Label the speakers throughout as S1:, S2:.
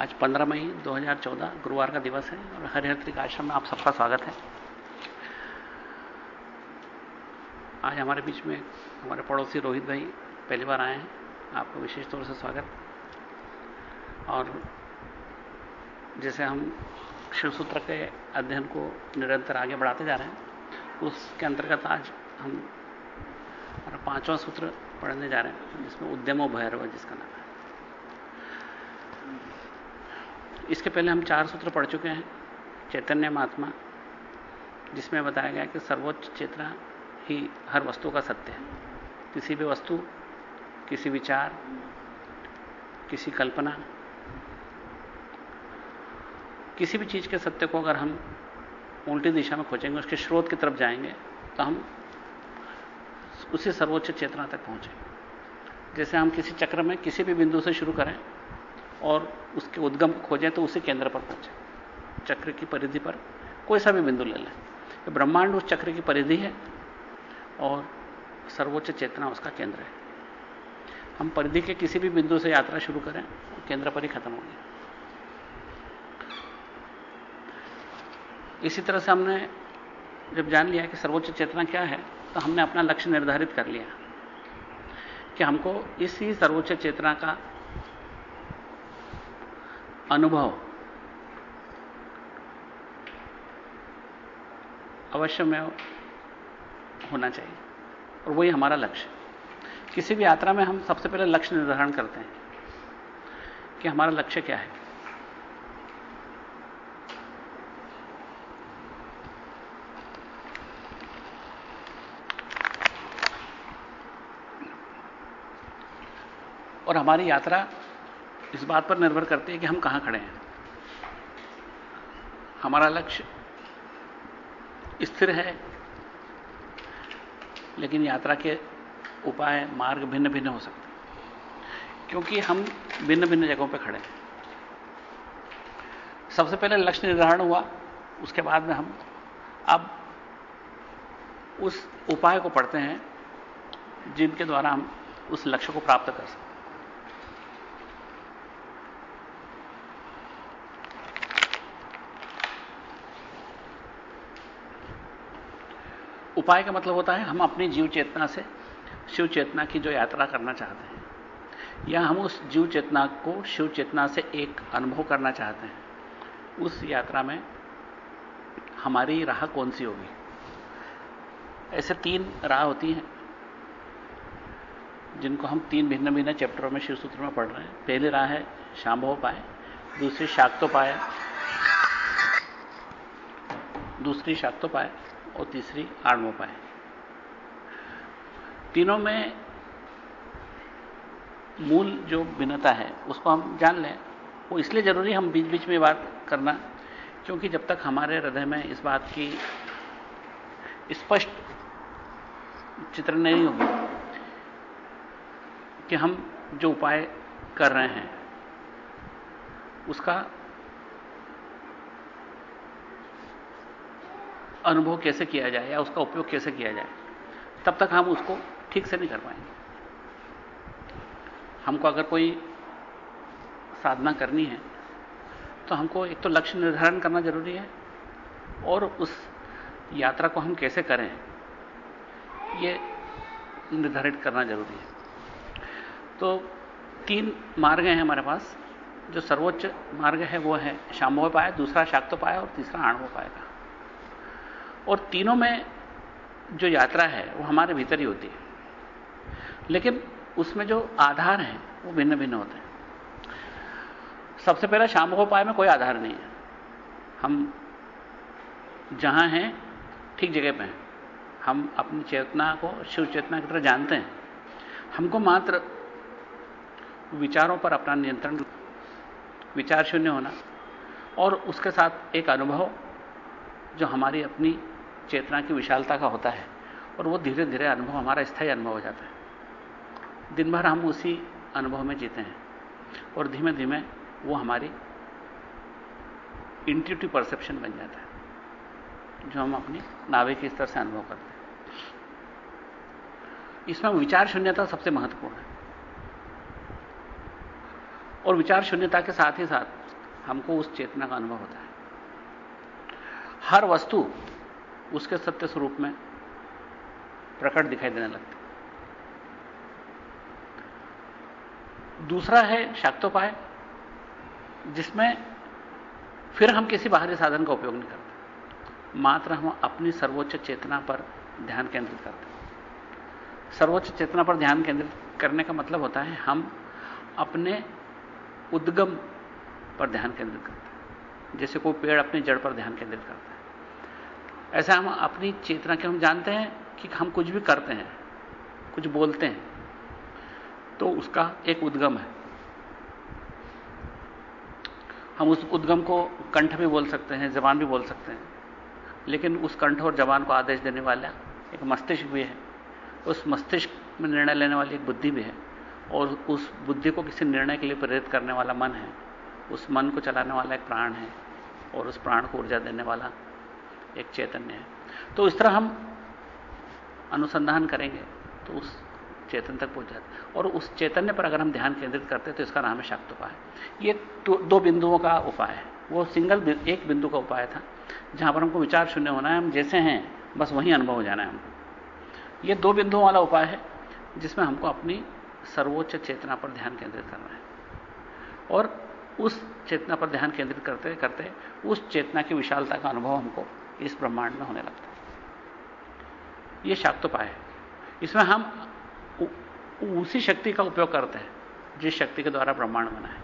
S1: आज 15 मई 2014 गुरुवार का दिवस है और हरिहर आश्रम में आप सबका स्वागत है। आज हमारे बीच में हमारे पड़ोसी रोहित भाई पहली बार आए हैं। आपको विशेष तौर से स्वागत। और जैसे हम शिव सूत्र के अध्ययन को निरंतर आगे बढ़ाते जा रहे हैं, उसके अंतर्गत आज हम पांचवा सूत्र पढ़ने जा रहे हैं, जिसमें उद्यमो भैरव जिसका नाम है। इसके पहले हम चार सूत्र पढ़ चुके हैं, चैतन्य, महात्मा, जिसमें बताया गया कि सर्वोच्च चेतना ही हर वस्तु का सत्य है। किसी भी वस्तु, किसी विचार, किसी कल्पना, किसी भी चीज़ के सत्य को अगर हम उल्टी दिशा में खोजेंगे, उसके स्रोत की तरफ़ जाएँगे तो हम उसी सर्वोच्च चेतना तक पहुँचे। जैसे हम किसी चक्र में किसी भी बिंदु से शुरू करें और उसके उद्गम खोजें तो उसी केंद्र पर पहुँचे। चक्र की परिधि पर कोई सा भी बिंदु ले लें। तो ब्रह्मांड उस चक्र की परिधि है और सर्वोच्च चेतना उसका केंद्र है। हम परिधि के किसी भी बिंदु से यात्रा शुरू करें, केंद्र पर ही खत्म होगी। इसी तरह से हमने जब जान लिया कि सर्वोच्च चेतना क्या है तो हमने अपना लक्ष्य निर्धारित कर लिया कि हमको इसी सर्वोच्च चेतना का अनुभव। अवश्य में होना चाहिए। और वही हमारा लक्ष्य। किसी भी यात्रा में हम सबसे पहले लक्ष्य निर्धारण करते हैं कि हमारा लक्ष्य क्या है। और हमारी यात्रा इस बात पर निर्भर करती है कि हम कहाँ खड़े हैं। हमारा लक्ष्य स्थिर है, लेकिन यात्रा के उपाय, मार्ग भिन्न भिन्न हो सकते हैं। क्योंकि हम भिन्न भिन्न जगहों पर खड़े हैं। सबसे पहले लक्ष्य निर्धारण हुआ, उसके बाद में हम अब उस उपाय को पढ़ते हैं, जिनके द्वारा हम उस लक्ष्य को प्राप्त कर सकते उपाय का मतलब होता है हम अपनी जीव चेतना से शिव चेतना की जो यात्रा करना चाहते हैं, या हम उस जीव चेतना को शिव चेतना से एक अनुभव करना चाहते हैं, उस यात्रा में हमारी राह कौन सी होगी? ऐसे तीन राह होती हैं, जिनको हम तीन भिन्न भिन्न चैप्टरों में, शिव सूत्र में पढ़ रहे हैं। पहली राह है शांभव पाए दूसरी शाक्तोपाय दूसरी शाक्तोपाय और तीसरी आणमोपाय तीनों में मूल जो भिन्नता है, उसको हम जान लें। वो इसलिए ज़रूरी हम बीच बीच में बात करना, क्योंकि जब तक हमारे हृदय में इस बात की स्पष्ट चित्र नहीं होगी कि हम जो उपाय कर रहे हैं, उसका अनुभव कैसे किया जाए या उसका उपयोग कैसे किया जाए, तब तक हम उसको ठीक से नहीं कर पाएँगे। हमको अगर कोई साधना करनी है तो हमको एक तो लक्ष्य निर्धारण करना ज़रूरी है और उस यात्रा को हम कैसे करें, ये निर्धारित करना ज़रूरी है। तो तीन मार्ग हैं हमारे पास। जो सर्वोच्च मार्ग है वो है शाम्भोपाय दूसरा शाक्तोपाय और तीसरा आणवोपाय का। और तीनों में जो यात्रा है, वो हमारे भीतर ही होती है। लेकिन उसमें जो आधार हैं, वो भिन्न भिन्न होते हैं। सबसे पहले शाम को पाए में कोई आधार नहीं है। हम जहाँ हैं, ठीक जगह पे हैं। हम अपनी चेतना को, शिव चेतना की तरह जानते हैं। हमको मात्र विचारों पर अपना नियंत्रण, विचार शून्य होना और उसके साथ एक अनुभव, जो हमारी अपनी चेतना की विशालता का होता है और वो धीरे धीरे अनुभव, हमारा स्थायी अनुभव हो जाता है। दिन भर हम उसी अनुभव में जीते हैं और धीमे धीमे वो हमारी इंट्यूटिव परसेप्शन बन जाता है, जो हम अपनी नावे के स्तर से अनुभव करते हैं। इसमें विचार शून्यता सबसे महत्वपूर्ण है। और विचार शून्यता के साथ ही साथ हमको उस चेतना का अनुभव होता है। हर वस्तु उसके सत्य स्वरूप में प्रकट दिखाई देने लगते। दूसरा है शाक्तोपाय, जिसमें फिर हम किसी बाहरी साधन का उपयोग नहीं करते। मात्र हम अपनी सर्वोच्च चेतना पर ध्यान केंद्रित करते हैं। सर्वोच्च चेतना पर ध्यान केंद्रित करने का मतलब होता है हम अपने उद्गम पर ध्यान केंद्रित करते हैं। जैसे कोई पेड़ अपनी जड़ पर ध्यान केंद्रित करता ऐसा हम अपनी चेतना के हम जानते हैं कि हम कुछ भी करते हैं, कुछ बोलते हैं तो उसका एक उद्गम है। हम उस उद्गम को कंठ भी बोल सकते हैं, जबान भी बोल सकते हैं, लेकिन उस कंठ और जबान को आदेश देने वाला एक मस्तिष्क भी है। उस मस्तिष्क में निर्णय लेने वाली एक बुद्धि भी है, और उस बुद्धि को किसी निर्णय के लिए प्रेरित करने वाला मन है। उस मन को चलाने वाला एक प्राण है, और उस प्राण को ऊर्जा देने वाला एक चैतन्य है। तो इस तरह हम अनुसंधान करेंगे तो उस चेतन तक पहुँच जाते और उस चैतन्य पर अगर हम ध्यान केंद्रित करते तो इसका नाम है शाक्त उपाय ये दो बिंदुओं का उपाय है। वो सिंगल एक बिंदु का उपाय था, जहाँ पर हमको विचार शून्य होना है। हम जैसे हैं, बस वहीं अनुभव हो जाना है हमको। ये दो बिंदुओं वाला उपाय है, जिसमें हमको अपनी सर्वोच्च चेतना पर ध्यान केंद्रित करना है। और उस चेतना पर ध्यान केंद्रित करते करते उस चेतना की विशालता का अनुभव हमको इस ब्रह्मांड में होने लगता है। यह शाक्तोपाय है। इसमें हम उसी शक्ति का उपयोग करते हैं, जिस शक्ति के द्वारा ब्रह्मांड बना है।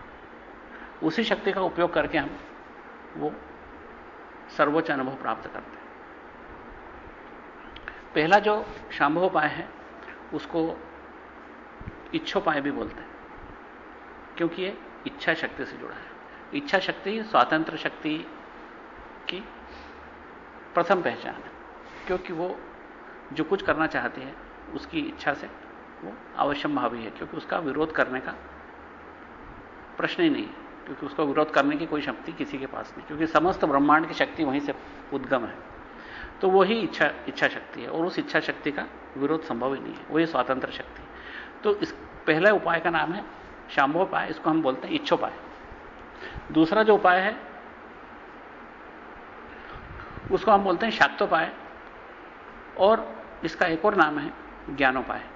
S1: उसी शक्ति का उपयोग करके हम वो सर्वोच्च अनुभव प्राप्त करते हैं। पहला जो शांभोपाय है, उसको इच्छोपाय भी बोलते हैं, क्योंकि ये इच्छा शक्ति से जुड़ा है। इच्छा शक्ति, स्वातंत्र शक्ति प्रथम पहचान है, क्योंकि वो जो कुछ करना चाहती है, उसकी इच्छा से वो अवश्यम भावी है, क्योंकि उसका विरोध करने का प्रश्न ही नहीं है, क्योंकि उसका विरोध करने की कोई शक्ति किसी के पास नहीं, क्योंकि समस्त ब्रह्मांड की शक्ति वहीं से उद्गम है। तो वही इच्छा इच्छा शक्ति है, और उस इच्छा शक्ति का विरोध संभव ही नहीं है वही स्वतंत्र शक्ति है। तो इस पहले उपाय का नाम है शाम्भोपाय, इसको हम बोलते हैं इच्छोपाय। दूसरा जो उपाय है उसको हम बोलते हैं शाक्तोपाय। और इसका एक और नाम है, ज्ञानोपाय।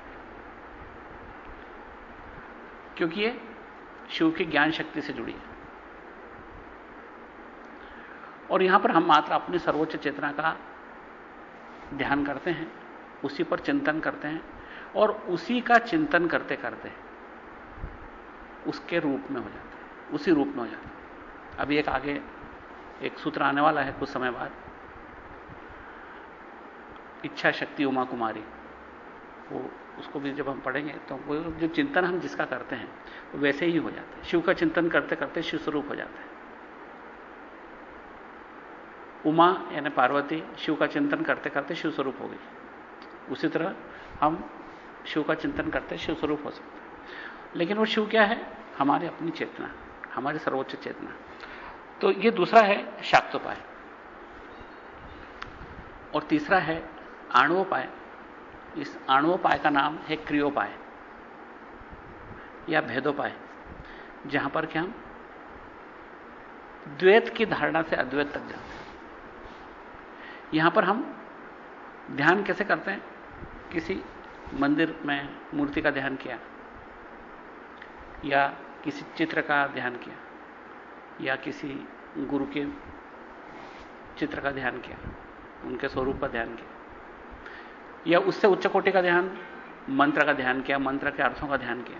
S1: क्योंकि ये शिव की ज्ञान शक्ति से जुड़ी है। और यहाँ पर हम मात्र अपनी सर्वोच्च चेतना का ध्यान करते हैं, उसी पर चिंतन करते हैं, और उसी का चिंतन करते करते उसके रूप में हो जाते हैं, उसी रूप में हो जाते हैं। अभी एक आगे एक सूत्र आने वाला है कुछ समय बाद। इच्छा शक्ति उमा कुमारी। वो उसको भी जब हम पढ़ेंगे तो वो जो चिंतन हम जिसका करते हैं, वो वैसे ही हो जाता है। शिव का चिंतन करते करते शिव स्वरूप हो जाता है। उमा यानी पार्वती शिव का चिंतन करते करते शिव स्वरूप हो गई। उसी तरह हम शिव का चिंतन करते शिव स्वरूप हो सकते हैं। लेकिन वो शिव क्या है? हमारी अपनी चेतना, हमारी सर्वोच्च चेतना। तो ये दूसरा है शाक्तोपाय। और तीसरा है आणुओपाय इस आणुओपाय का नाम है क्रियोपाय या भेदोपाय, जहाँ पर कि हम द्वैत की धारणा से अद्वैत तक जाते हैं। यहाँ पर हम ध्यान कैसे करते हैं? किसी मंदिर में मूर्ति का ध्यान किया, या किसी चित्र का ध्यान किया, या किसी गुरु के चित्र का ध्यान किया, उनके स्वरूप का ध्यान किया। या उससे उच्च कोटि का ध्यान, मंत्र का ध्यान किया, मंत्र के अर्थों का ध्यान किया।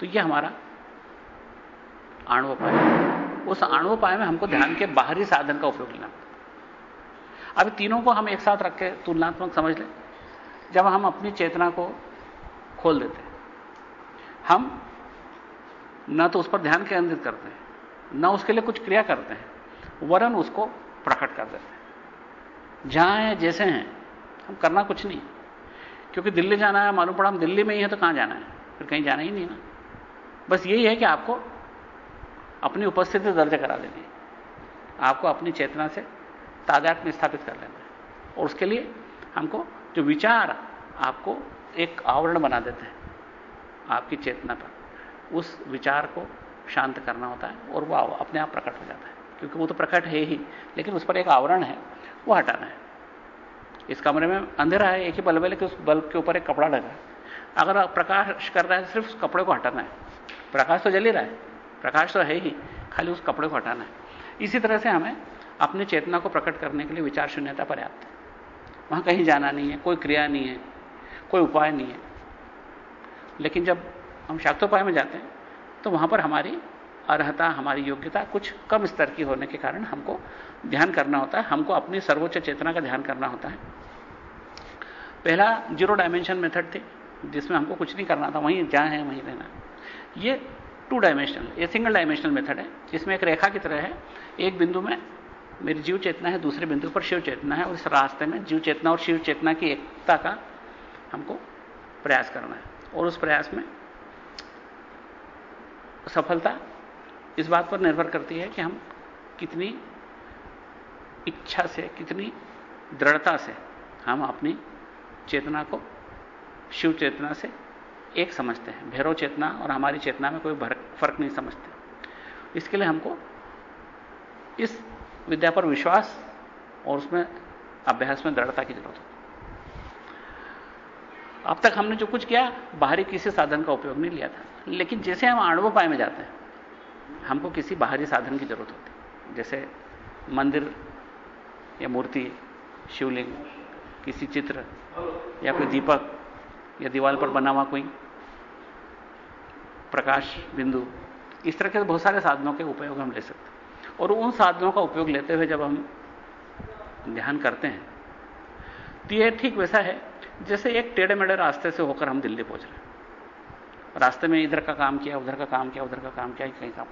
S1: तो यह हमारा आणुपाय उस आणुपाय में हमको ध्यान के बाहरी साधन का उपयोग लेना अब तीनों को हम एक साथ रख के तुलनात्मक समझ लें। जब हम अपनी चेतना को खोल देते हैं, हम न तो उस पर ध्यान केंद्रित करते हैं, न उसके लिए कुछ क्रिया करते हैं, वरन उसको प्रकट कर देते हैं। जहाँ हैं, जैसे हैं। हम करना कुछ नहीं। क्योंकि दिल्ली जाना है, मालूम पड़ा हम दिल्ली में ही है तो कहाँ जाना है? फिर कहीं जाना ही नहीं ना। बस यही है कि आपको अपनी उपस्थिति दर्ज करा देनी है। आपको अपनी चेतना से तादात्म्य स्थापित कर लेना है। और उसके लिए हमको जो विचार आपको एक आवरण बना देते हैं, आपकी चेतना पर, उस विचार को शांत करना होता है और वो अपने आप प्रकट हो जाता है। क्योंकि वो तो प्रकट है ही, लेकिन उस पर एक आवरण है। वो हटाना है। इस कमरे में अंधेरा है, एक ही बल्ब है, लेकिन उस बल्ब के ऊपर एक कपड़ा लगा है। अगर प्रकाश कर रहा है सिर्फ़ उस कपड़े को हटाना है। प्रकाश तो जल ही रहा है। प्रकाश तो है ही, खाली उस कपड़े को हटाना है। इसी तरह से हमें अपनी चेतना को प्रकट करने के लिए विचार शून्यता पर्याप्त है। वहाँ कहीं जाना नहीं है, कोई क्रिया नहीं है, कोई उपाय नहीं है। लेकिन जब हम शाक्तोपाय में जाते हैं तो वहाँ पर हमारी अर्हता, हमारी योग्यता कुछ कम स्तर की होने के कारण हमको ध्यान करना होता है, हमको अपनी सर्वोच्च चेतना का ध्यान करना होता है। पहला ज़ीरो डायमेंशन मेथड थी, जिसमें हमको कुछ नहीं करना था, वहीं जहाँ है, वहीं रहना ये टू डायमेंशनल, ये सिंगल डायमेंशनल मेथड है इसमें एक रेखा की तरह है, एक बिंदु में मेरी जीव चेतना है, दूसरे बिंदु पर शिव चेतना है और इस रास्ते में जीव चेतना और शिव चेतना की एकता का हमको प्रयास करना है। और उस प्रयास में सफलता इस बात पर निर्भर करती है कि हम कितनी इच्छा से, कितनी दृढ़ता से हम अपनी चेतना को शिव चेतना से एक समझते हैं। भैरव चेतना और हमारी चेतना में कोई फ़र्क नहीं समझते। इसके लिए हमको इस विद्या पर विश्वास और उसमें अभ्यास में दृढ़ता की ज़रूरत है। अब तक हमने जो कुछ किया, बाहरी किसी साधन का उपयोग नहीं लिया था। लेकिन जैसे हम आणवोपाय में जाते हैं हमको किसी बाहरी साधन की ज़रूरत होती। जैसे मंदिर या मूर्ति, शिवलिंग, किसी चित्र या कोई दीपक या दीवार पर बना हुआ कोई प्रकाश, बिंदु, इस तरह के बहुत सारे साधनों के उपयोग हम ले सकते हैं। और उन साधनों का उपयोग लेते हुए जब हम ध्यान करते हैं तो यह ठीक वैसा है जैसे एक टेढ़े मेढ़े रास्ते से होकर हम दिल्ली पहुँच रहे हैं। रास्ते में इधर का काम किया, उधर का काम किया, उधर का काम किया, कहीं काम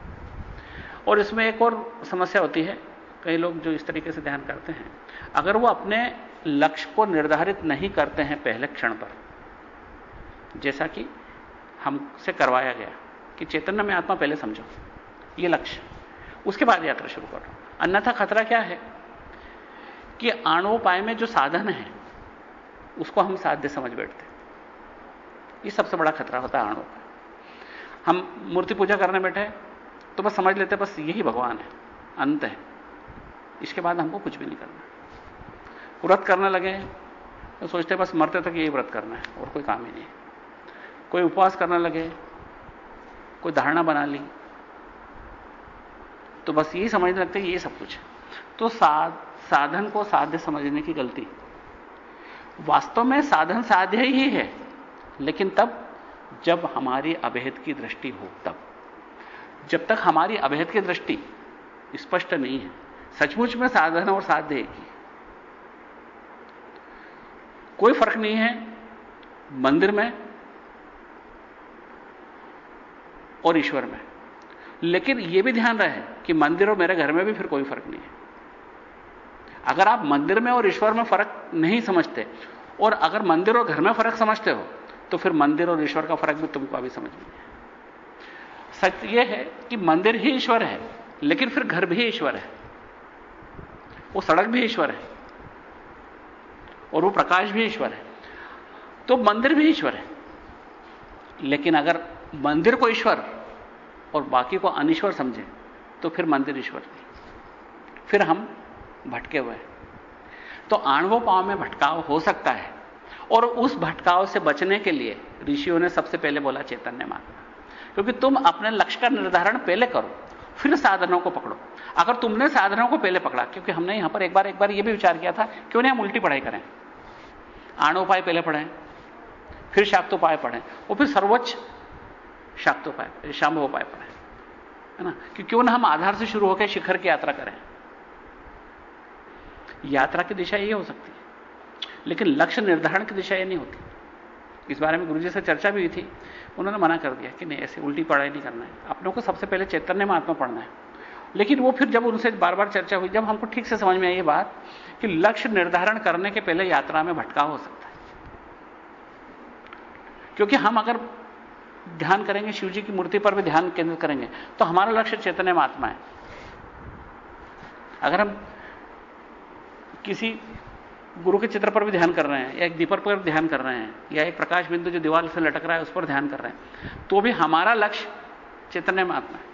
S1: और इसमें एक और समस्या होती है, कई लोग जो इस तरीके से ध्यान करते हैं, अगर वो अपने लक्ष्य को निर्धारित नहीं करते हैं पहले क्षण पर, जैसा कि हमसे करवाया गया कि चैतन्य में आत्मा पहले समझो, ये लक्ष्य। उसके बाद यात्रा शुरू करो। अन्यथा खतरा क्या है? कि आणोपाय में जो साधन है, उसको हम साध्य समझ बैठते ये सबसे बड़ा खतरा होता है आणोपाय हम मूर्ति पूजा करने बैठे तो बस समझ लेते बस यही भगवान है अंत है। इसके बाद हमको कुछ भी नहीं करना। व्रत करने लगे तो सोचते बस मरते तक यही व्रत करना है और कोई काम ही नहीं कोई उपवास करने लगे कोई धारणा बना ली तो बस यही समझने लगते ये सब कुछ तो साध, साधन को साध्य समझने की गलती। वास्तव में साधन साध्य ही है लेकिन तब जब हमारी अभेद की दृष्टि हो तब। जब तक हमारी अभेद की दृष्टि स्पष्ट नहीं है, सचमुच में साधन और साध्य ही कोई फ़र्क नहीं है मंदिर में और ईश्वर में। लेकिन यह भी ध्यान रहे कि मंदिर और मेरे घर में भी फिर कोई फ़र्क नहीं है। अगर आप मंदिर में और ईश्वर में फ़र्क नहीं समझते, और अगर मंदिर और घर में फ़र्क समझते हो तो फिर मंदिर और ईश्वर का फ़र्क भी तुमको अभी समझ में सच यह है कि मंदिर ही ईश्वर है, लेकिन फिर घर भी ईश्वर है। वो सड़क भी ईश्वर है और वो प्रकाश भी ईश्वर है। तो मंदिर भी ईश्वर है। लेकिन अगर मंदिर को ईश्वर और बाकी को अनिश्वर समझे तो फिर मंदिर ईश्वर नहीं। फिर हम भटके हुए हैं। तो आणवो पाव में भटकाव हो सकता है। और उस भटकाव से बचने के लिए ऋषियों ने सबसे पहले बोला चैतन्य मार्ग। क्योंकि तुम अपने लक्ष्य का निर्धारण पहले करो, फिर साधनों को पकड़ो। अगर तुमने साधनों को पहले पकड़ा, क्योंकि हमने यहाँ पर एक बार एक बार यह भी विचार किया था, क्यों नहीं हम उल्टी पढ़ाई करें? आणोपाय पहले पढ़ें, फिर शाक्तोपाय पढ़ें, और फिर सर्वोच्च शाक्तोपाय शाम्भोपाय पढ़ें, है ना? कि क्यों ना हम आधार से शुरू होकर शिखर की यात्रा करें। यात्रा की दिशा ये हो सकती है, लेकिन लक्ष्य निर्धारण की दिशा ये नहीं होती। इस बारे में गुरुजी से चर्चा भी हुई थी उन्होंने मना कर दिया कि नहीं, ऐसे उल्टी पढ़ाई नहीं करना है। अपनों को सबसे पहले चैतन्य महात्मा पढ़ना है। लेकिन वो फिर जब उनसे बार बार चर्चा हुई, जब हमको ठीक से समझ में आई ये बात कि लक्ष्य निर्धारण करने के पहले यात्रा में भटकाव हो सकता है। क्योंकि हम अगर ध्यान करेंगे शिव जी की मूर्ति पर भी ध्यान केंद्रित करेंगे तो हमारा लक्ष्य चैतन्य में आत्मा है। अगर हम किसी गुरु के चित्र पर भी ध्यान कर रहे हैं, या एक दीपक पर ध्यान कर रहे हैं, या एक प्रकाश बिंदु जो दीवार से लटक रहा है उस पर ध्यान कर रहे हैं। तो भी हमारा लक्ष्य चैतन्य में आत्मा है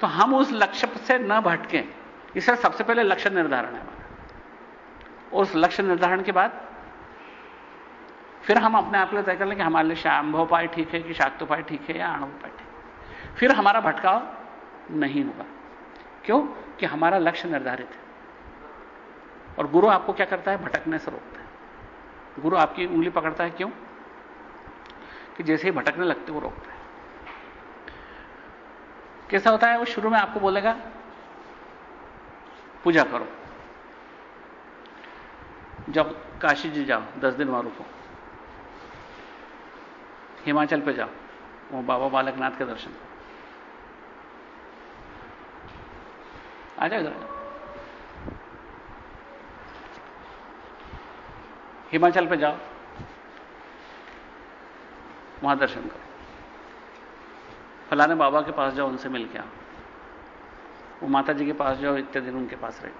S1: तो हम उस लक्ष्य से न भटकें इसका सबसे पहले लक्ष्य निर्धारण है हमारा। और उस लक्ष्य निर्धारण के बाद फिर हम अपने आप को तय कर लें कि हमारे लिए शाम्भोपाय ठीक है कि शाक्तोपाय ठीक है या आणोपाय ठीक फिर हमारा भटकाव नहीं होगा। क्यों? कि हमारा लक्ष्य निर्धारित है। और गुरु आपको क्या करता है? भटकने से रोकता है। गुरु आपकी उंगली पकड़ता है क्यों? कि जैसे ही भटकने लगते वो रोकता है। कैसा होता है? वो शुरू में आपको बोलेगा, पूजा करो। जब काशी जी जाओ, दस दिन वहाँ रुको। हिमाचल पे जाओ, वो बाबा बालकनाथ के दर्शन आ जाओ हिमाचल पे जाओ। वहाँ दर्शन करो। फलाने बाबा के पास जाओ, उनसे मिल के आओ। वो माता जी के पास जाओ, इतने दिन उनके पास रहे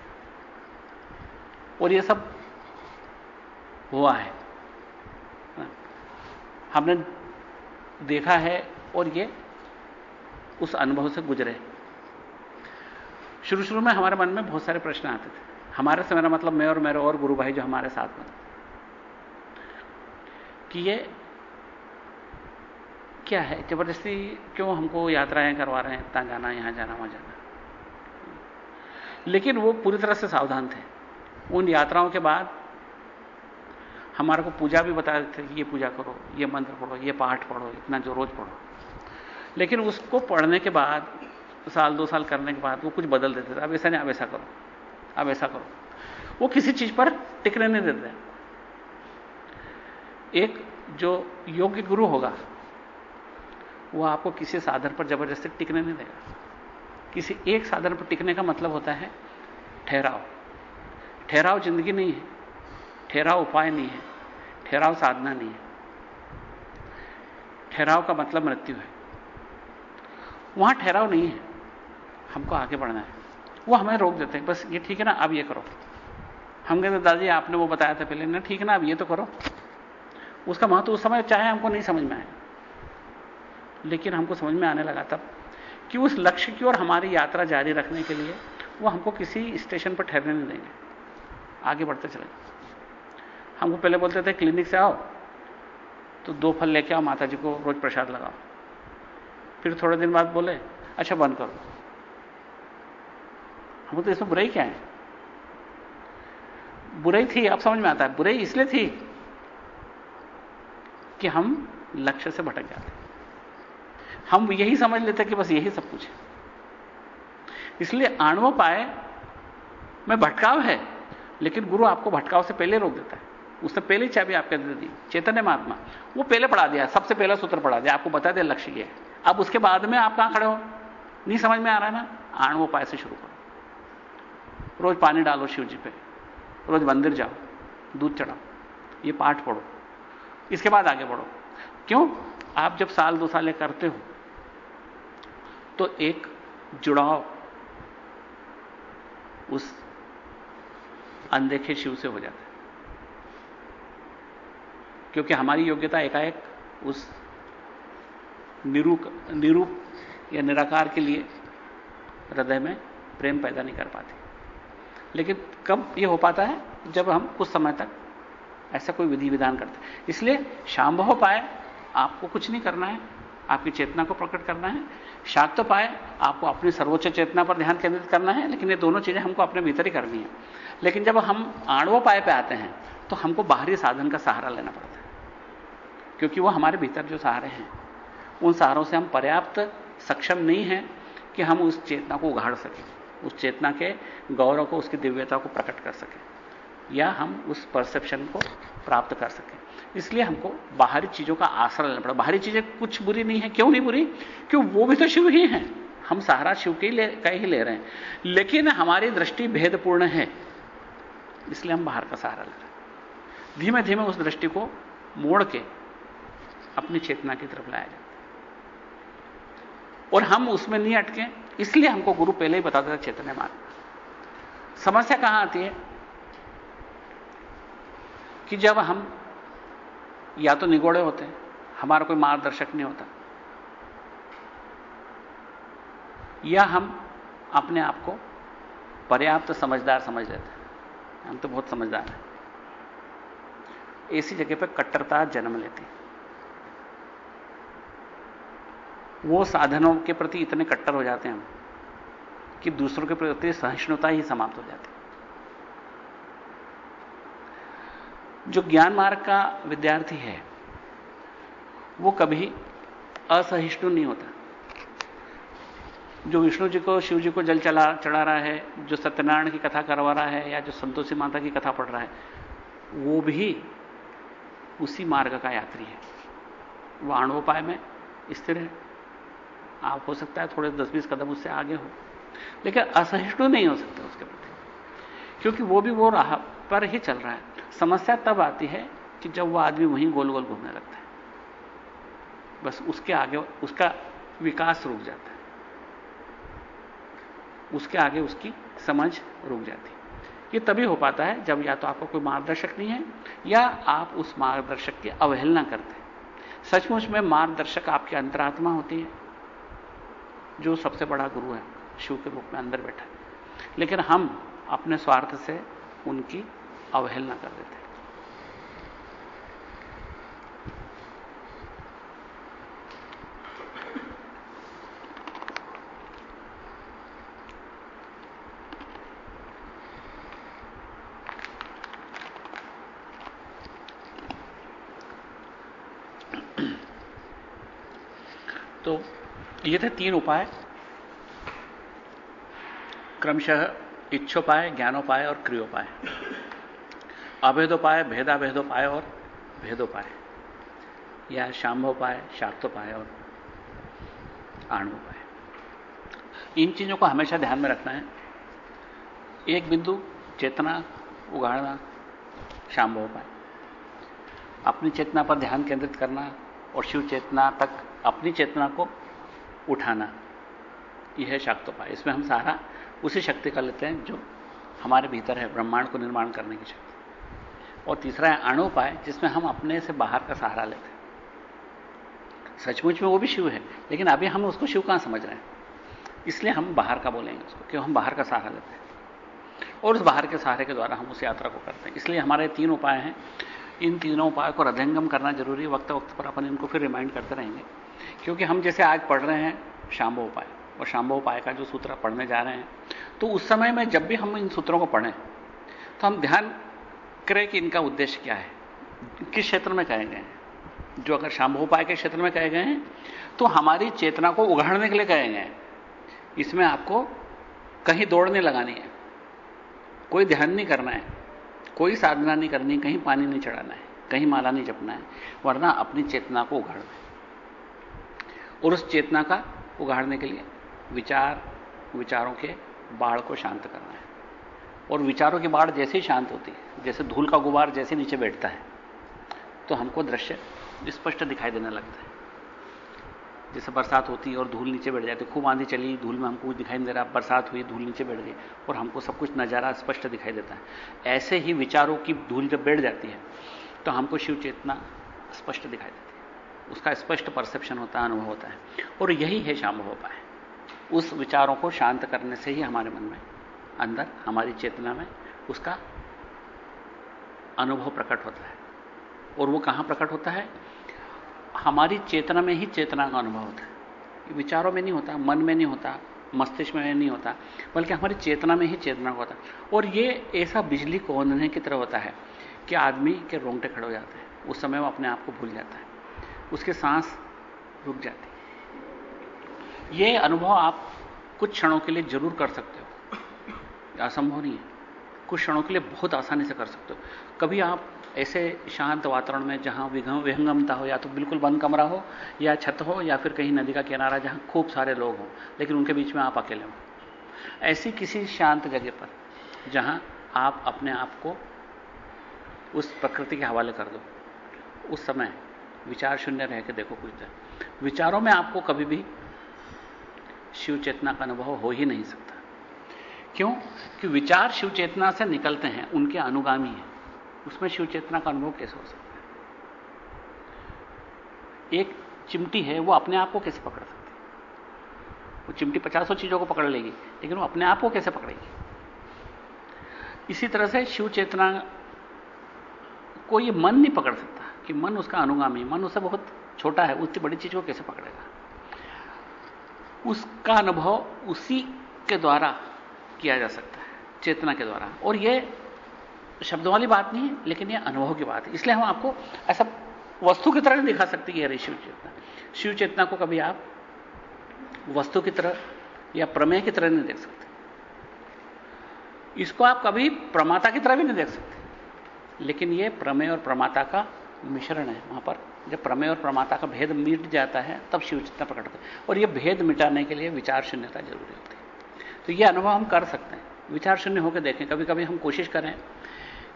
S1: और ये सब हुआ है। हमने देखा है और ये उस अनुभव से गुजरे। शुरू शुरू में हमारे मन में बहुत सारे प्रश्न आते थे। हमारे से मेरा मतलब मैं और मेरे और गुरु भाई जो हमारे साथ में कि ये क्या है? ज़बरदस्ती क्यों हमको यात्राएँ करवा रहे हैं? इतना जाना, यहाँ जाना, वहाँ जाना। लेकिन वो पूरी तरह से सावधान थे। उन यात्राओं के बाद हमारे को पूजा भी बता देते कि ये पूजा करो, ये मंत्र पढ़ो, ये पाठ पढ़ो, इतना जो रोज पढ़ो। लेकिन उसको पढ़ने के बाद, साल, दो साल करने के बाद वो कुछ बदल देते थे। अब ऐसा नहीं, अब ऐसा करो, अब ऐसा करो। वो किसी चीज़ पर टिकने नहीं देते। एक जो योग्य गुरु होगा, वो आपको किसी साधन पर ज़बरदस्ती टिकने नहीं देगा। किसी एक साधन पर टिकने का मतलब होता है ठहराव। ठहराव ज़िंदगी नहीं है, ठहराव उपाय नहीं है, ठहराव साधना नहीं है। ठहराव का मतलब मृत्यु है। वहाँ ठहराव नहीं है, हमको आगे बढ़ना है। वो हमें रोक देते हैं, बस ये ठीक है ना, अब ये करो। हम कहते दादी, आपने वो बताया था पहले। ना ठीक है ना, अब ये तो करो। उसका महत्व उस समय चाहे हमको नहीं समझ में आए। लेकिन हमको समझ में आने लगा तब कि उस लक्ष्य की ओर हमारी यात्रा जारी रखने के लिए वो हमको किसी स्टेशन पर ठहरने नहीं देंगे। आगे बढ़ते चले। हमको पहले बोलते थे, क्लिनिक से आओ तो दो फल लेके आओ माता जी को रोज प्रसाद लगाओ। फिर थोड़े दिन बाद बोले अच्छा बंद करो। हमको तो इसमें बुराई क्या है? बुराई थी, अब समझ में आता है। बुराई इसलिए थी कि हम लक्ष्य से भटक जाते हम यही समझ लेते कि बस यही सब कुछ है। इसलिए आणव पाए में भटकाव है, लेकिन गुरु आपको भटकाव से पहले रोक देता है। उसने पहले चाबी आपके दे दी चैतन्य महात्मा। वो पहले पढ़ा दिया, सबसे पहला सूत्र पढ़ा दिया, आपको बता दिया लक्ष्य ये है। अब उसके बाद में आप कहाँ खड़े हो? नहीं समझ में आ रहा है ना? आणव पाए से शुरू करो। रोज पानी डालो शिव जी पे। रोज मंदिर जाओ, दूध चढ़ाओ। ये पाठ पढ़ो। इसके बाद आगे बढ़ो। क्यों? आप जब साल दो साले करते हो तो एक जुड़ाव उस अनदेखे शिव से हो जाता है। क्योंकि हमारी योग्यता एकाएक उस निरूप निरूप या निराकार के लिए हृदय में प्रेम पैदा नहीं कर पाती। लेकिन कब यह हो पाता है? जब हम कुछ समय तक ऐसा कोई विधि विधान करता इसलिए शांभव पाए, आपको कुछ नहीं करना है, आपकी चेतना को प्रकट करना है। शाक तो पाए, आपको अपनी सर्वोच्च चेतना पर ध्यान केंद्रित करना है, लेकिन ये दोनों चीज़ें हमको अपने भीतर ही करनी है। लेकिन जब हम आणव पाए पे आते हैं तो हमको बाहरी साधन का सहारा लेना पड़ता है। क्योंकि वो हमारे भीतर जो सहारे हैं, उन सहारों से हम पर्याप्त सक्षम नहीं हैं कि हम उस चेतना को उगाड़ सकें, उस चेतना के गौरव को, उसकी दिव्यता को प्रकट कर सकें। या हम उस परसेप्शन को प्राप्त कर सकें। इसलिए हमको बाहरी चीज़ों का आश्रय लेना पड़ा बाहरी चीज़ें कुछ बुरी नहीं है। क्यों नहीं बुरी? क्यों? वो भी तो शिव ही हैं। हम सहारा शिव के ही का ही ले रहे हैं। लेकिन हमारी दृष्टि भेदपूर्ण है। इसलिए हम बाहर का सहारा ले रहे हैं। धीमे धीमे उस दृष्टि को मोड़ के अपनी चेतना की तरफ़ लाया जाता और हम उसमें नहीं अटके। इसलिए हमको गुरु पहले ही बताता था चैतन्य मार्ग। समस्या कहाँ आती है? कि जब हम या तो निगोड़े होते हैं, हमारा कोई मार्गदर्शक नहीं होता, या हम अपने आप को पर्याप्त तो समझदार समझ लेते हैं। हम तो बहुत समझदार हैं। ऐसी जगह पर कट्टरता जन्म लेती है। वो साधनों के प्रति इतने कट्टर हो जाते हैं हम, कि दूसरों के प्रति सहिष्णुता ही समाप्त हो जाती जो ज्ञान मार्ग का विद्यार्थी है, वो कभी असहिष्णु नहीं होता। जो विष्णु जी को, शिव जी को जल चला, चढ़ा रहा है, जो सत्यनारायण की कथा करवा रहा है, या जो संतोषी माता की कथा पढ़ रहा है, वो भी उसी मार्ग का यात्री है। वो आणवोपाय में स्थिर है। आप हो सकता है थोड़े दस बीस कदम उससे आगे हो, लेकिन असहिष्णु नहीं हो सकते उसके प्रति, क्योंकि वो भी वो राह पर ही चल रहा है। समस्या तब आती है कि जब वह आदमी वहीं गोल गोल घूमने लगता है। बस उसके आगे, उसका विकास रुक जाता है। उसके आगे उसकी समझ रुक जाती है। ये तभी हो पाता है जब या तो आपका कोई मार्गदर्शक नहीं है, या आप उस मार्गदर्शक की अवहेलना करते हैं। सचमुच में मार्गदर्शक आपकी अंतरात्मा होती है, जो सबसे बड़ा गुरु है, शिव के रूप में अंदर बैठा है। लेकिन हम अपने स्वार्थ से उनकी अवहेलना कर देते तो ये थे तीन उपाय। क्रमशः इच्छोपाय ज्ञानोपाय और क्रियोपाय। अभेदोपाय, भेदाभेदोपाय और भेदोपाय। या शाम्भोपाय, शाक्तोपाय और आणुपाय इन चीज़ों को हमेशा ध्यान में रखना है। एक बिंदु, चेतना उगाड़ना, शाम्भोपाय। अपनी चेतना पर ध्यान केंद्रित करना और शिव चेतना तक अपनी चेतना को उठाना, यह है शाक्तोपाय। इसमें हम सारा उसी शक्ति का लेते हैं जो हमारे भीतर है, ब्रह्मांड को निर्माण करने की शक्ति। और तीसरा है अणुपाय, जिसमें हम अपने से बाहर का सहारा लेते हैं। सचमुच में वो भी शिव है, लेकिन अभी हम उसको शिव कहाँ समझ रहे हैं? इसलिए हम बाहर का बोलेंगे उसको, क्यों? हम बाहर का सहारा लेते हैं। और उस बाहर के सहारे के द्वारा हम उस यात्रा को करते हैं। इसलिए हमारे तीन उपाय हैं। इन तीनों उपायों को हृदयंगम करना ज़रूरी है। वक्त वक्त पर अपन इनको फिर रिमाइंड करते रहेंगे। क्योंकि हम जैसे आज पढ़ रहे हैं शाम्भो उपाय, और शाम्भो उपाय का जो सूत्र पढ़ने जा रहे हैं तो उस समय में जब भी हम इन सूत्रों को पढ़ें तो हम ध्यान करें कि इनका उद्देश्य क्या है? किस क्षेत्र में कहे गए हैं? जो अगर शाम्भो उपाय के क्षेत्र में कहे गए हैं तो हमारी चेतना को उगाड़ने के लिए कहे गए हैं। इसमें आपको कहीं दौड़ने लगानी है, कोई ध्यान नहीं करना है, कोई साधना नहीं करनी, कहीं पानी नहीं चढ़ाना है, कहीं माला नहीं जपना है, वरना अपनी चेतना को उगाड़ना है और उस चेतना का उगाड़ने के लिए विचार, विचारों के बाढ़ को शांत करना है। और विचारों की बाढ़ जैसे ही शांत होती है, जैसे धूल का गुबार जैसे नीचे बैठता है तो हमको दृश्य स्पष्ट दिखाई देने लगता है। जैसे बरसात होती है और धूल नीचे बैठ जाती है, खूब आंधी चली, धूल में हमको कुछ दिखाई नहीं दे रहा, बरसात हुई, धूल नीचे बैठ गई, और हमको सब कुछ नज़ारा स्पष्ट दिखाई देता है। ऐसे ही विचारों की धूल जब बैठ जाती है तो हमको शिव चेतना स्पष्ट दिखाई देती है। उसका स्पष्ट परसेप्शन होता है, अनुभव होता है, और यही है शाम उपाय उस विचारों को शांत करने से ही हमारे मन में अंदर, हमारी चेतना में, उसका अनुभव प्रकट होता है। और वो कहाँ प्रकट होता है? हमारी चेतना में ही चेतना का अनुभव होता है। विचारों में नहीं होता, मन में नहीं होता, मस्तिष्क में नहीं होता, बल्कि हमारी चेतना में ही चेतना का होता है। और ये ऐसा बिजली को की तरह होता है कि आदमी के रोंगटे खड़े हो जाते हैं। उस समय वो अपने आप को भूल जाता है। उसके सांस रुक जाती है। ये अनुभव आप कुछ क्षणों के लिए ज़रूर कर सकते हो। असंभव नहीं है। कुछ क्षणों के लिए बहुत आसानी से कर सकते हो। कभी आप ऐसे शांत वातावरण में जहाँ विहंगमता हो, या तो बिल्कुल बंद कमरा हो, या छत हो, या फिर कहीं नदी का किनारा जहाँ खूब सारे लोग हों, लेकिन उनके बीच में आप अकेले हो। ऐसी किसी शांत जगह पर, जहाँ आप अपने आप को उस प्रकृति के हवाले कर दो। उस समय विचार शून्य रह के देखो कुछ देर। विचारों में आपको कभी भी शिव चेतना का अनुभव हो ही नहीं सकता। क्यों? कि विचार शिव चेतना से निकलते हैं, उनके अनुगामी हैं। उसमें शिव चेतना का अनुभव कैसे हो सकता है? एक चिमटी है, वो अपने आप को कैसे पकड़ सकती है? वो चिमटी पचासों चीज़ों को पकड़ लेगी, लेकिन वो अपने आप को कैसे पकड़ेगी? इसी तरह से शिव चेतना को ये मन नहीं पकड़ सकता, कि मन उसका अनुगामी मन उससे बहुत छोटा है उतनी बड़ी चीज़ को कैसे पकड़ेगा? उसका अनुभव उसी के द्वारा किया जा सकता है, चेतना के द्वारा। और यह शब्दों वाली बात नहीं है, लेकिन यह अनुभव की बात है। इसलिए हम आपको ऐसा वस्तु की तरह नहीं दिखा सकते कि यह शिव चेतना। शिव चेतना को कभी आप वस्तु की तरह या प्रमेय की तरह नहीं देख सकते। इसको आप कभी प्रमाता की तरह भी नहीं देख सकते। लेकिन यह प्रमेय और प्रमाता का मिश्रण है वहाँ पर। जब प्रमेय और प्रमाता का भेद मिट जाता है, तब शिव चेतना प्रकटते हैं। और यह भेद मिटाने के लिए विचार शून्यता ज़रूरी होती है। तो यह अनुभव हम कर सकते हैं। विचार शून्य होकर देखें। कभी कभी हम कोशिश करें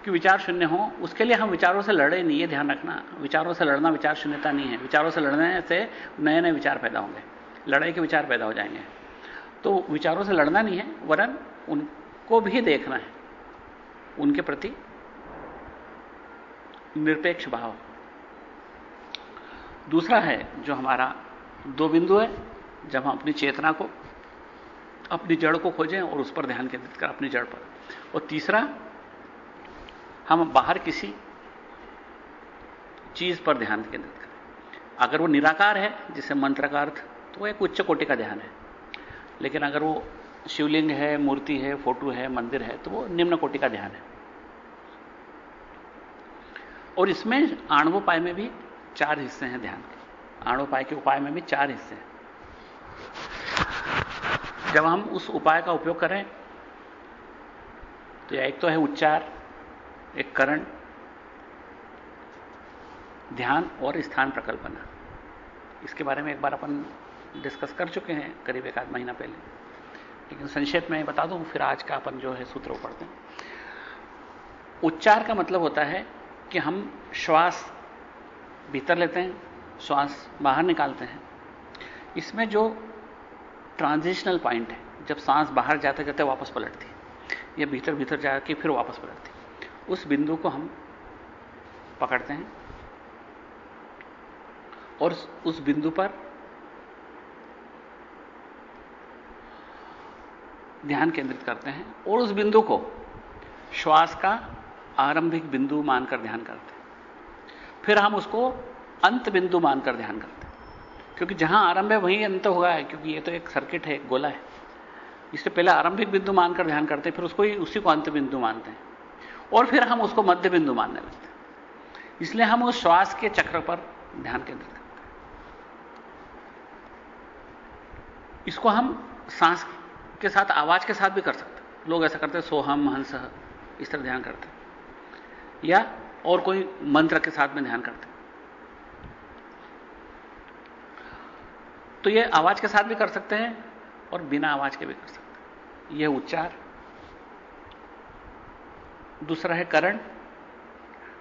S1: कि विचार शून्य हो। उसके लिए हम विचारों से लड़े नहीं, ये ध्यान रखना। विचारों से लड़ना विचार शून्यता नहीं है। विचारों से लड़ने से नए नए विचार पैदा होंगे। लड़ाई के विचार पैदा हो जाएँगे। तो विचारों से लड़ना नहीं है, वरन उनको भी देखना है। उनके प्रति निरपेक्ष भाव। दूसरा है जो हमारा दो बिंदु है, जब हम अपनी चेतना को अपनी जड़ को खोजें और उस पर ध्यान केंद्रित करें अपनी जड़ पर। और तीसरा, हम बाहर किसी चीज़ पर ध्यान केंद्रित करें। अगर वो निराकार है, जिसे मंत्र का अर्थ तो वो एक उच्च कोटि का ध्यान है। लेकिन अगर वो शिवलिंग है, मूर्ति है, फ़ोटो है, मंदिर है तो वो निम्न कोटि का ध्यान है। और इसमें आणवोपाय में भी चार हिस्से हैं ध्यान के। आणवोपाय के उपाय में भी चार हिस्से हैं। जब हम उस उपाय का उपयोग करें तो एक तो है उच्चार, एक करण, ध्यान और स्थान प्रकल्पना। इसके बारे में एक बार अपन डिस्कस कर चुके हैं करीब एक आध महीना पहले। लेकिन संक्षेप में बता दूँ, फिर आज का अपन जो है सूत्र पढ़ते हैं। उच्चार का मतलब होता है कि हम श्वास भीतर लेते हैं, श्वास बाहर निकालते हैं। इसमें जो ट्रांजिशनल पॉइंट है, जब सांस बाहर जाते जाते वापस पलटती है, या भीतर भीतर जाके फिर वापस पलटती उस बिंदु को हम पकड़ते हैं और उस बिंदु पर ध्यान केंद्रित करते हैं और उस बिंदु को श्वास का आरंभिक बिंदु मानकर ध्यान करते हैं। फिर हम उसको अंत बिंदु मानकर ध्यान करते हैं। क्योंकि जहाँ आरंभ है, वहीं अंत होगा है, क्योंकि ये तो एक सर्किट है एक गोला है। इससे पहले आरंभिक बिंदु मानकर ध्यान करते हैं, फिर उसको ही, उसी को अंत बिंदु मानते हैं। और फिर हम उसको मध्य बिंदु मानने लगते हैं। इसलिए हम उस श्वास के चक्र पर ध्यान केंद्रित करते हैं। इसको हम सांस के साथ, आवाज़ के साथ भी कर सकते हैं। लोग ऐसा करते हैं, सोहम, हंस, इस तरह ध्यान करते हैं। या और कोई मंत्र के साथ में ध्यान करते हैं। तो ये आवाज़ के साथ भी कर सकते हैं और बिना आवाज़ के भी कर सकते हैं। यह उच्चार। दूसरा है करण।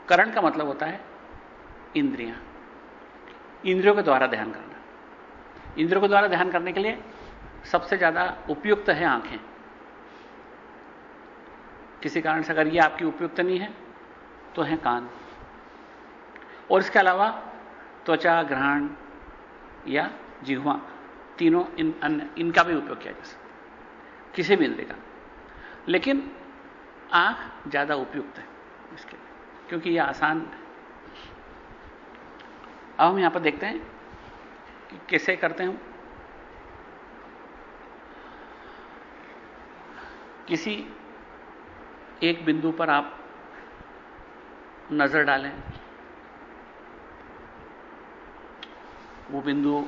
S1: करण का मतलब होता है इंद्रियाँ। इंद्रियों के द्वारा ध्यान करना। इंद्रियों के द्वारा ध्यान करने के लिए सबसे ज़्यादा उपयुक्त है आँखें। किसी कारण से अगर ये आपकी उपयुक्त नहीं है तो है कान। और इसके अलावा त्वचा ग्रहण या जिह्वा तीनों इन अन्य, इनका भी उपयोग किया जा सकता किसी भी इंद्रिय का लेकिन आँख ज़्यादा उपयुक्त है इसके लिए, क्योंकि यह आसान है। अब हम यहाँ पर देखते हैं कि कैसे करते हैं किसी एक बिंदु पर आप नज़र डालें, वो बिंदु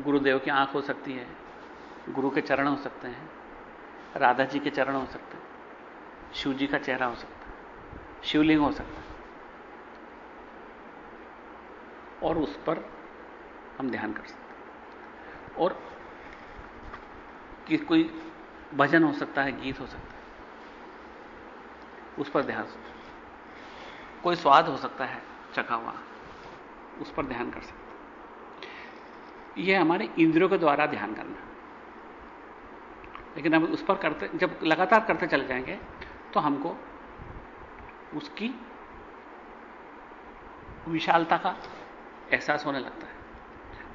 S1: गुरुदेव की आँख हो सकती है, गुरु के चरण हो सकते हैं, राधा जी के चरण हो सकते हैं, शिव जी का चेहरा हो सकता है, शिवलिंग हो सकता है। और उस पर हम ध्यान कर सकते हैं। और कि कोई भजन हो सकता है, गीत हो सकता है, उस पर ध्यान कोई स्वाद हो सकता है, चखा हुआ, उस पर ध्यान कर सकते यह हमारे इंद्रियों के द्वारा ध्यान करना। लेकिन हम उस पर करते, जब लगातार करते चले जाएँगे तो हमको उसकी विशालता का एहसास होने लगता है।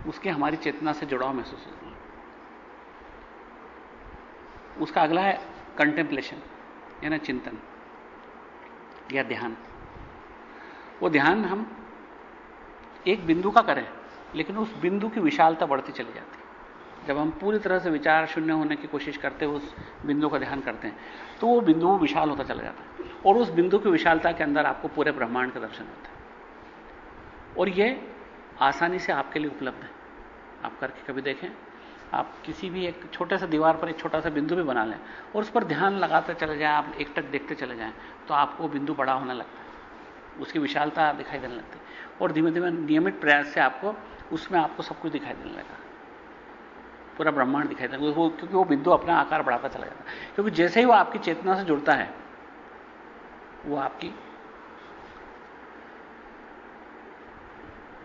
S1: उसके हमारी चेतना से जुड़ाव महसूस होता है। उसका अगला है कंटेम्पलेशन यानी चिंतन या ध्यान। वो ध्यान हम एक बिंदु का करें लेकिन उस बिंदु की विशालता बढ़ती चली जाती है। जब हम पूरी तरह से विचार शून्य होने की कोशिश करते हैं, उस बिंदु का ध्यान करते हैं तो वो बिंदु विशाल होता चला जाता है। और उस बिंदु की विशालता के अंदर आपको पूरे ब्रह्मांड का दर्शन होता है। और ये आसानी से आपके लिए उपलब्ध है। आप करके कभी देखें, आप किसी भी एक छोटे से दीवार पर एक छोटा सा बिंदु भी बना लें और उस पर ध्यान लगाते चले जाएँ, आप एक टक देखते चले जाएँ तो आपको बिंदु बड़ा होने लगता है। उसकी विशालता दिखाई देने लगती है। और धीमे धीमे नियमित प्रयास से आपको उसमें आपको सब कुछ दिखाई देने लगा। पूरा ब्रह्मांड दिखाई देगा वो, क्योंकि वो बिंदु अपना आकार बढ़ाता चला जाता क्योंकि जैसे ही वो आपकी चेतना से जुड़ता है, वो आपकी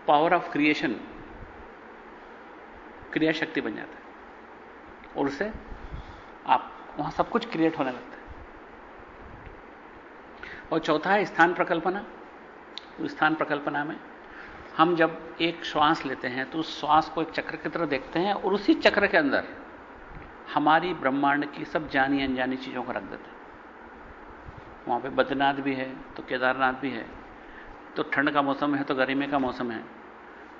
S1: पावर ऑफ़ क्रिएशन क्रिया शक्ति बन जाता है। और उससे आप, वहाँ सब कुछ क्रिएट होने लगता है। और चौथा है स्थान प्रकल्पना। स्थान प्रकल्पना में हम जब एक श्वास लेते हैं तो उस श्वास को एक चक्र की तरह देखते हैं और उसी चक्र के अंदर हमारी ब्रह्मांड की सब जानी अनजानी चीज़ों को रख देते हैं। वहाँ पे बद्रीनाथ भी है तो केदारनाथ भी है तो ठंड का मौसम है तो गर्मी का मौसम है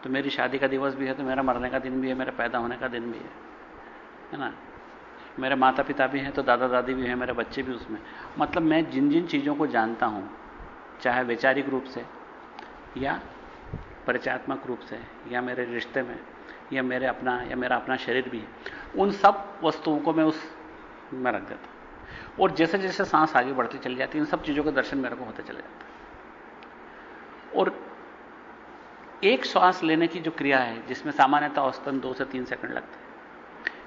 S1: तो मेरी शादी का दिवस भी है तो मेरा मरने का दिन भी है, मेरा पैदा होने का दिन भी है है ना? मेरे माता पिता भी हैं तो दादा दादी भी हैं, मेरे बच्चे भी उसमें। मतलब मैं जिन जिन चीज़ों को जानता हूँ, चाहे वैचारिक रूप से या परिचयात्मक रूप से, या मेरे रिश्ते में, या मेरे अपना, या मेरा अपना शरीर भी है उन सब वस्तुओं को मैं उस में रख देता हूँ। और जैसे जैसे सांस आगे बढ़ती चली जाती है, इन सब चीज़ों के दर्शन मेरे को होते चले जाते हैं। और एक श्वास लेने की जो क्रिया है, जिसमें सामान्यतः औसतन दो से तीन सेकंड लगते हैं,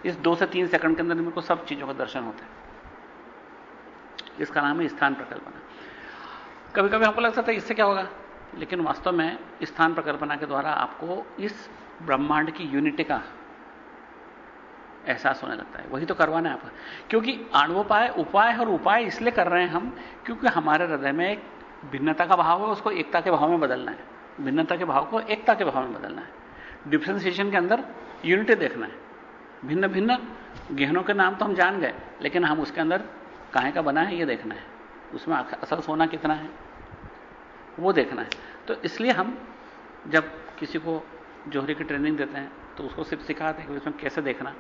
S1: इस दो से तीन सेकंड के अंदर मेरे को सब चीज़ों का दर्शन होता है। इसका नाम है स्थान प्रकल्पना। कभी कभी हमको लगता था, इससे क्या होगा? लेकिन वास्तव में स्थान प्रकल्पना के द्वारा आपको इस ब्रह्मांड की यूनिटी का एहसास होने लगता है। वही तो करवाना है आपको क्योंकि आणवोपाय, उपाय और उपाय इसलिए कर रहे हैं हम क्योंकि हमारे हृदय में एक भिन्नता का भाव है, उसको एकता के भाव में बदलना है। भिन्नता के भाव को एकता के भाव में बदलना है। डिफ्रेंसिएशन के अंदर यूनिटी देखना है। भिन्न भिन्न गहनों के नाम तो हम जान गए, लेकिन हम उसके अंदर काहे का बना है, ये देखना है। उसमें असल सोना कितना है? वो देखना है। तो इसलिए हम जब किसी को जोहरी की ट्रेनिंग देते हैं तो उसको सिर्फ़ सिखाते हैं कि उसमें कैसे देखना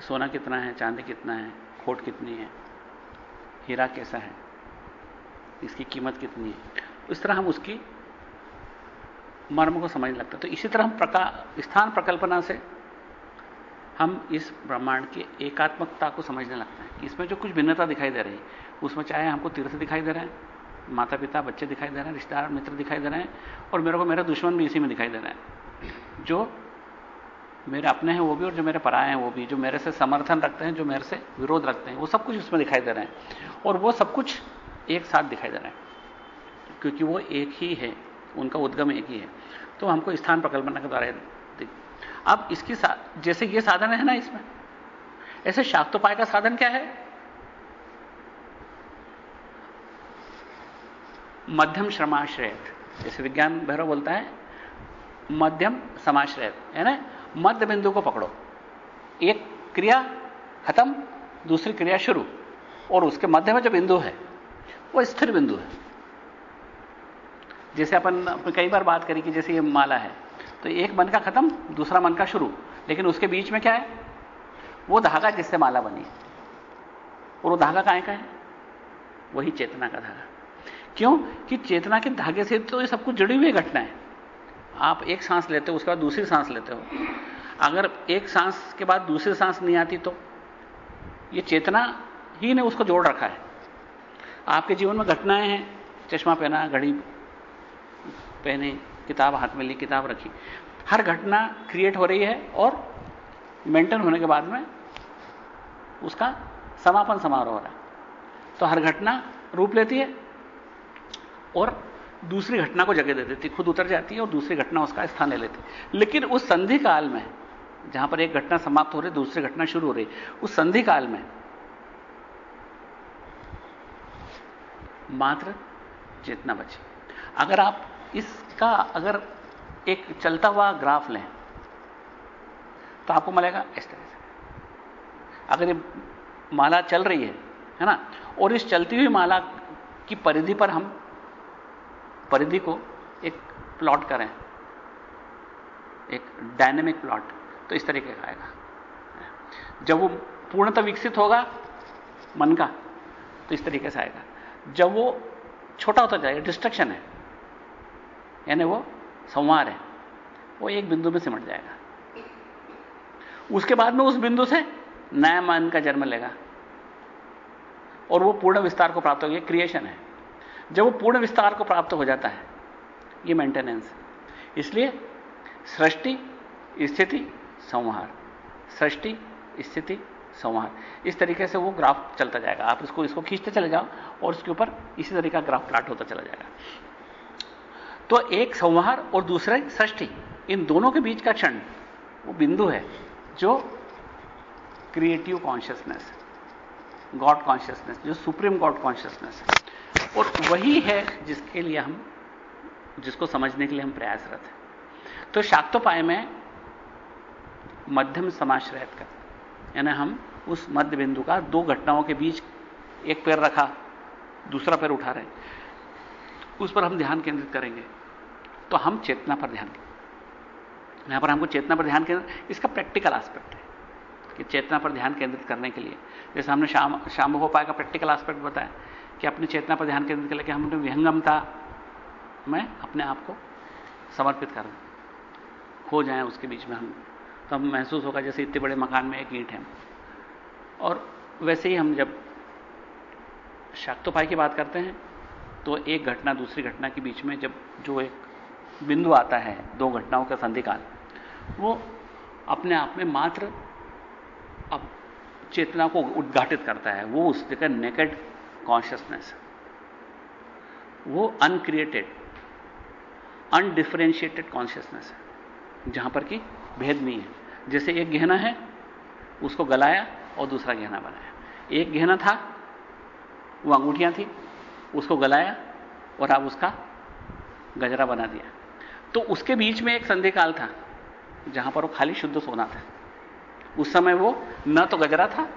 S1: सोना कितना है, चांदी कितना है, खोट कितनी है, हीरा कैसा है, इसकी कीमत कितनी है। इस तरह हम उसकी मर्म को समझने लगता है। तो इसी तरह हम प्रका, स्थान प्रकल्पना से हम इस ब्रह्मांड की एकात्मकता को समझने लगते हैं कि इसमें जो कुछ भिन्नता दिखाई दे रही है, उसमें चाहे हमको तीर्थ दिखाई दे रहे हैं माता पिता बच्चे दिखाई दे रहे हैं, रिश्तेदार, मित्र दिखाई दे रहे हैं और मेरे को मेरा दुश्मन भी इसी में दिखाई दे रहे हैं। जो मेरे अपने हैं वो भी और जो मेरे पराए हैं वो भी, जो मेरे से समर्थन रखते हैं, जो मेरे से विरोध रखते हैं, वो सब कुछ उसमें दिखाई दे रहे हैं और वो सब कुछ एक साथ दिखाई दे रहे हैं क्योंकि वो एक ही है, उनका उद्गम एक ही है। तो हमको स्थान प्रकल्पना के द्वारा अब इसकी जैसे ये साधन है ना इसमें, ऐसे शाक्तोपाय का साधन क्या है? मध्यम श्रमाश्रयत। जैसे विज्ञान भैरव बोलता है, मध्यम समाश्रयत, है ना? मध्य बिंदु को पकड़ो। एक क्रिया खत्म, दूसरी क्रिया शुरू, और उसके मध्य में जो बिंदु है, वो स्थिर बिंदु है। जैसे अपन कई बार बात करी कि जैसे ये माला है तो एक मन का खत्म, दूसरा मन का शुरू, लेकिन उसके बीच में क्या है? वो धागा जिससे माला बनी और वो धागा काय का है? वही चेतना का धागा। क्यों? कि चेतना के धागे से तो ये सब कुछ जुड़ी हुई घटना है आप एक सांस लेते हो, उसके बाद दूसरी सांस लेते हो। अगर एक सांस के बाद दूसरी सांस नहीं आती तो ये चेतना ही ने उसको जोड़ रखा है। आपके जीवन में घटनाएँ हैं, चश्मा पहना, घड़ी पहने, किताब हाथ में ली, किताब रखी। हर घटना क्रिएट हो रही है और मेंटेन होने के बाद में उसका समापन समारोह हो रहा है। तो हर घटना रूप लेती है। और दूसरी घटना को जगह दे देती खुद उतर जाती है और दूसरी घटना उसका स्थान ले लेती लेकिन उस संधि काल में, जहाँ पर एक घटना समाप्त हो रही, दूसरी घटना शुरू हो रही, उस संधि काल में मात्र चेतना बची। अगर आप इसका, अगर एक चलता हुआ ग्राफ लें तो आपको मिलेगा इस तरह से। अगर ये माला चल रही है है ना? और इस चलती हुई माला की परिधि पर हम परिधि को एक प्लॉट करें। एक डायनेमिक प्लॉट तो इस तरीके का आएगा। जब वो पूर्णतः विकसित होगा, मन का तो इस तरीके से आएगा। जब वो छोटा होता जाएगा डिस्ट्रक्शन है, यानी वो संवार है, वो एक बिंदु में सिमट जाएगा। उसके बाद में उस बिंदु से नया मन का जन्म लेगा। और वो पूर्ण विस्तार को प्राप्त होगी क्रिएशन है। जब वो पूर्ण विस्तार को प्राप्त हो जाता है, ये मेंटेनेंस इसलिए सृष्टि, स्थिति, संहार। सृष्टि, स्थिति, संहार। इस तरीके से वो ग्राफ चलता जाएगा। आप इसको इसको खींचते चले जाओ और उसके ऊपर इसी तरीके का ग्राफ प्लाट होता चला जाएगा। तो एक संहार और दूसरा सृष्टि, इन दोनों के बीच का क्षण, वो बिंदु है जो क्रिएटिव कॉन्शियसनेस गॉड कॉन्शियसनेस जो सुप्रीम गॉड कॉन्शियसनेस है। और वही है जिसके लिए हम, जिसको समझने के लिए हम प्रयासरत हैं। तो शाक्तोपाय में मध्यम समाश्रयत कर यानी हम उस मध्य बिंदु का दो घटनाओं के बीच एक पैर रखा, दूसरा पैर उठा रहे उस पर हम ध्यान केंद्रित करेंगे। तो हम चेतना पर ध्यान यहाँ पर हमको चेतना पर ध्यान केंद्रित, इसका प्रैक्टिकल एस्पेक्ट है, कि चेतना पर ध्यान केंद्रित करने के लिए। जैसे हमने शाम शाम उपाय का प्रैक्टिकल एस्पेक्ट बताया कि अपनी चेतना पर ध्यान केंद्रित करने के हमने विहंगमता में अपने आप को समर्पित करें खो जाए उसके बीच में हम। तो हम महसूस होगा जैसे इतने बड़े मकान में एक ईंट है। और वैसे ही हम जब शाक्तोपाय की बात करते हैं तो एक घटना दूसरी घटना के बीच में जब जो एक बिंदु आता है, दो घटनाओं का संधिकाल, वो अपने आप में मात्र अब चेतना को उद्घाटित करता है। वो उस जगह नेकेड कॉन्शियसनेस वो अनक्रिएटेड अनडिफ्रेंशिएटेड कॉन्शियसनेस है, जहाँ पर कि भेद नहीं है। जैसे एक गहना है, उसको गलाया और दूसरा गहना बनाया। एक गहना था, वो अंगूठियाँ थी, उसको गलाया और आप उसका गजरा बना दिया। तो उसके बीच में एक संधि काल था, जहाँ पर वो खाली शुद्ध सोना था। उस समय वो न तो गजरा था,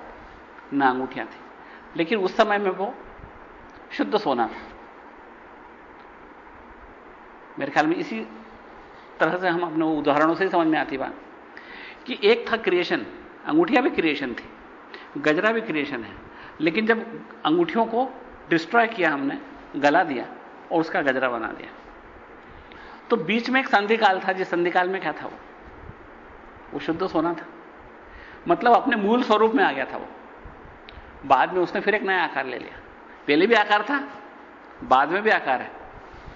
S1: न अंगूठियाँ थी। लेकिन उस समय में वो शुद्ध सोना था। मेरे ख्याल में इसी तरह से हम अपने उदाहरणों से समझ में आती बात कि एक था क्रिएशन अंगूठियाँ भी क्रिएशन थी, गजरा भी क्रिएशन है, लेकिन जब अंगूठियों को डिस्ट्रॉय किया हमने, गला दिया और उसका गजरा बना दिया। तो बीच में एक संधिकाल था, जिस संधिकाल में क्या था वो? वो शुद्ध सोना था। मतलब अपने मूल स्वरूप में आ गया था वो। बाद में उसने फिर एक नया आकार ले लिया। पहले भी आकार था, बाद में भी आकार है,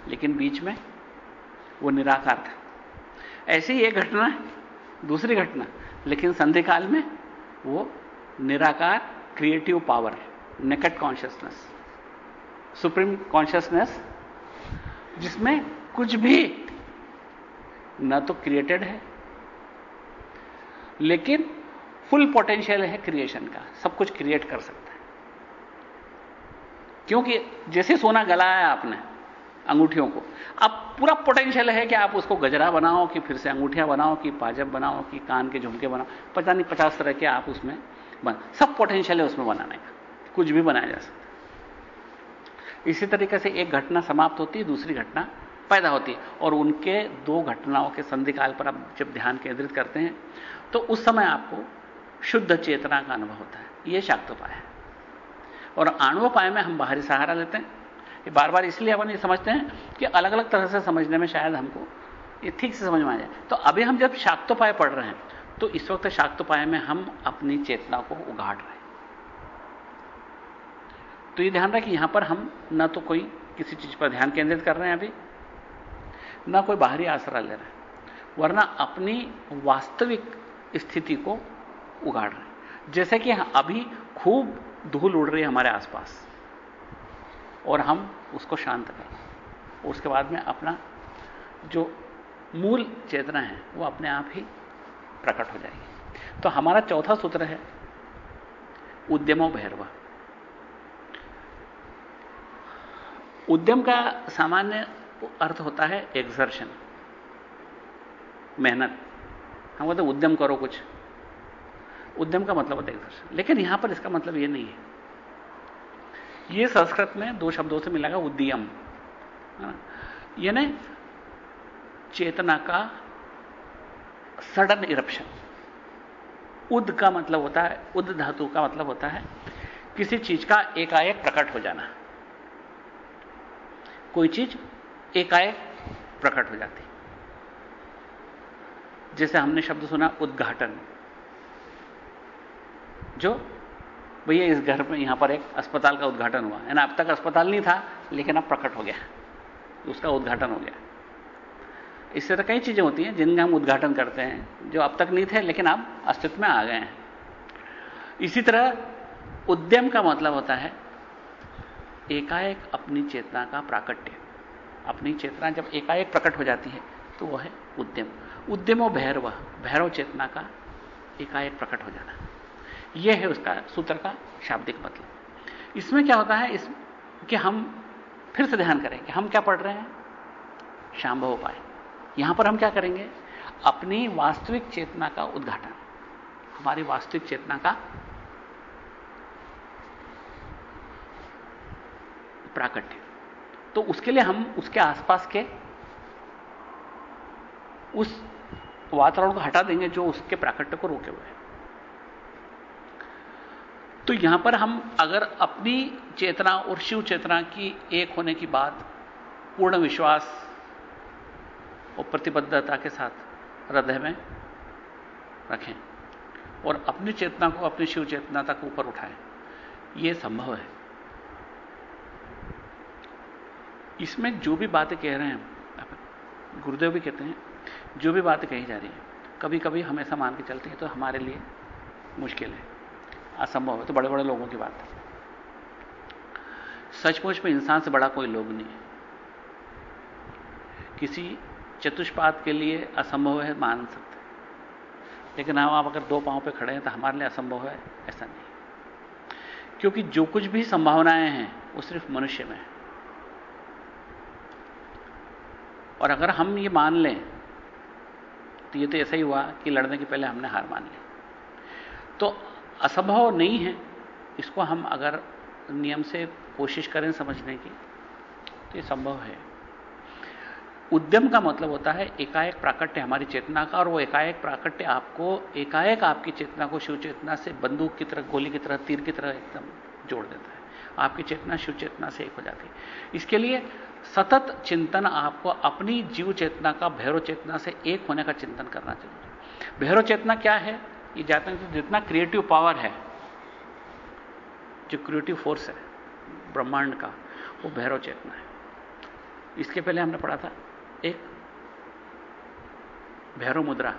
S1: लेकिन बीच में वो निराकार था। ऐसी ही एक घटना है, दूसरी घटना, लेकिन संधिकाल में वो निराकार क्रिएटिव पावर है नेकेट कॉन्शियसनेस सुप्रीम कॉन्शियसनेस जिसमें कुछ भी ना तो क्रिएटेड है, लेकिन फुल पोटेंशियल है क्रिएशन का, सब कुछ क्रिएट कर सकता है। क्योंकि जैसे सोना गलाया आपने, अंगूठियों को, अब पूरा पोटेंशियल है कि आप उसको गजरा बनाओ, कि फिर से अंगूठियाँ बनाओ, कि पाजब बनाओ, कि कान के झुमके बनाओ, पता नहीं पचास तरह के आप उसमें बन, सब पोटेंशियल है उसमें बनाने का, कुछ भी बनाया जा सकता है। इसी तरीके से एक घटना समाप्त होती है, दूसरी घटना पैदा होती है, और उनके दो घटनाओं के संधिकाल पर आप जब ध्यान केंद्रित करते हैं तो उस समय आपको शुद्ध चेतना का अनुभव होता है। यह शाक्तोपाय है। और आणुपाय में हम बाहरी सहारा लेते हैं। ये बार बार इसलिए अपन ये समझते हैं कि अलग अलग तरह से समझने में शायद हमको ये ठीक से समझ में आ जाए। तो अभी हम जब शाक्तोपाय पढ़ रहे हैं तो इस वक्त शाक्तोपाय में हम अपनी चेतना को उगाड़ रहे हैं। तो ये ध्यान रखें यहाँ पर हम ना तो कोई किसी चीज़ पर ध्यान केंद्रित कर रहे हैं अभी, ना कोई बाहरी आसरा ले रहे हैं। वरना अपनी वास्तविक स्थिति को उगाड़ रहे हैं। जैसे कि अभी खूब धूल उड़ रही है हमारे आसपास और हम उसको शांत करें। उसके बाद में अपना जो मूल चेतना है, वो अपने आप ही प्रकट हो जाएगी। तो हमारा चौथा सूत्र है, उद्यमो भैरवा। उद्यम का सामान्य अर्थ होता है एक्सर्शन मेहनत। हम कहते उद्यम करो कुछ। उद्यम का मतलब होता है एक्सर्शन लेकिन यहाँ पर इसका मतलब यह नहीं है। यह संस्कृत में दो शब्दों से मिला उद्यम। यानी चेतना का सडन इरप्शन उद का मतलब होता है, उद धातु का मतलब होता है, किसी चीज़ का एकाएक प्रकट हो जाना। कोई चीज़ एकाएक प्रकट हो जाती। जैसे हमने शब्द सुना, उद्घाटन। जो भैया इस घर में यहाँ पर एक अस्पताल का उद्घाटन हुआ। है ना? अब तक अस्पताल नहीं था, लेकिन अब प्रकट हो गया उसका उद्घाटन हो गया। इससे तो कई चीज़ें होती हैं जिनका हम उद्घाटन करते हैं, जो अब तक नहीं थे, लेकिन अब अस्तित्व में आ गए हैं। इसी तरह उद्यम का मतलब होता है एकाएक अपनी चेतना का प्राकट्य। अपनी चेतना जब एकाएक प्रकट हो जाती है तो वह है उद्यम। उद्यमो भैरव भैरव चेतना का एकाएक प्रकट हो जाना। यह है उसका सूत्र का शाब्दिक मतलब। इसमें क्या होता है? इस कि हम फिर से ध्यान करें कि हम क्या पढ़ रहे हैं? शांभव उपाय। यहाँ पर हम क्या करेंगे? अपनी वास्तविक चेतना का उद्घाटन। हमारी वास्तविक चेतना का प्राकट्य। तो उसके लिए हम उसके आसपास के उस वातावरण को हटा देंगे जो उसके प्राकट्य को रोके हुए तो यहाँ पर हम अगर अपनी चेतना और शिव चेतना की एक होने की बात, पूर्ण विश्वास और प्रतिबद्धता के साथ हृदय में रखें और अपनी चेतना को अपनी शिव चेतना तक ऊपर उठाएँ यह संभव है। इसमें जो भी बातें कह रहे हैं गुरुदेव भी कहते हैं, जो भी बातें कही जा रही है कभी कभी हम ऐसा मान के चलते हैं तो हमारे लिए मुश्किल है। असंभव है तो बड़े बड़े लोगों की बात है। सचमुच में इंसान से बड़ा कोई लोग नहीं किसी चतुष्पात के लिए असंभव है, मान सकते लेकिन हम, आप अगर दो पाँव पे खड़े हैं तो हमारे लिए असंभव है, ऐसा नहीं क्योंकि जो कुछ भी संभावनाएँ हैं, वो सिर्फ़ मनुष्य में है। और अगर हम ये मान लें तो ये तो ऐसा ही हुआ कि लड़ने के पहले हमने हार मान ली। तो असंभव नहीं है, इसको हम अगर नियम से कोशिश करें समझने की तो ये संभव है। उद्यम का मतलब होता है एकाएक प्राकट्य हमारी चेतना का, और वो एकाएक प्राकट्य आपको, एकाएक आपकी चेतना को शिव चेतना से बंदूक की तरह, गोली की तरह, तीर की तरह एकदम जोड़ देता है। आपकी चेतना शिव चेतना से एक हो जाती है। इसके लिए सतत चिंतन आपको अपनी जीव चेतना का, भैरव चेतना से एक होने का चिंतन करना चाहिए। भैरव चेतना क्या है? ये जाते हैं जितना क्रिएटिव पावर है, जो क्रिएटिव फोर्स है, ब्रह्मांड का, वो भैरव चेतना है। इसके पहले हमने पढ़ा था, एक भैरव मुद्रा।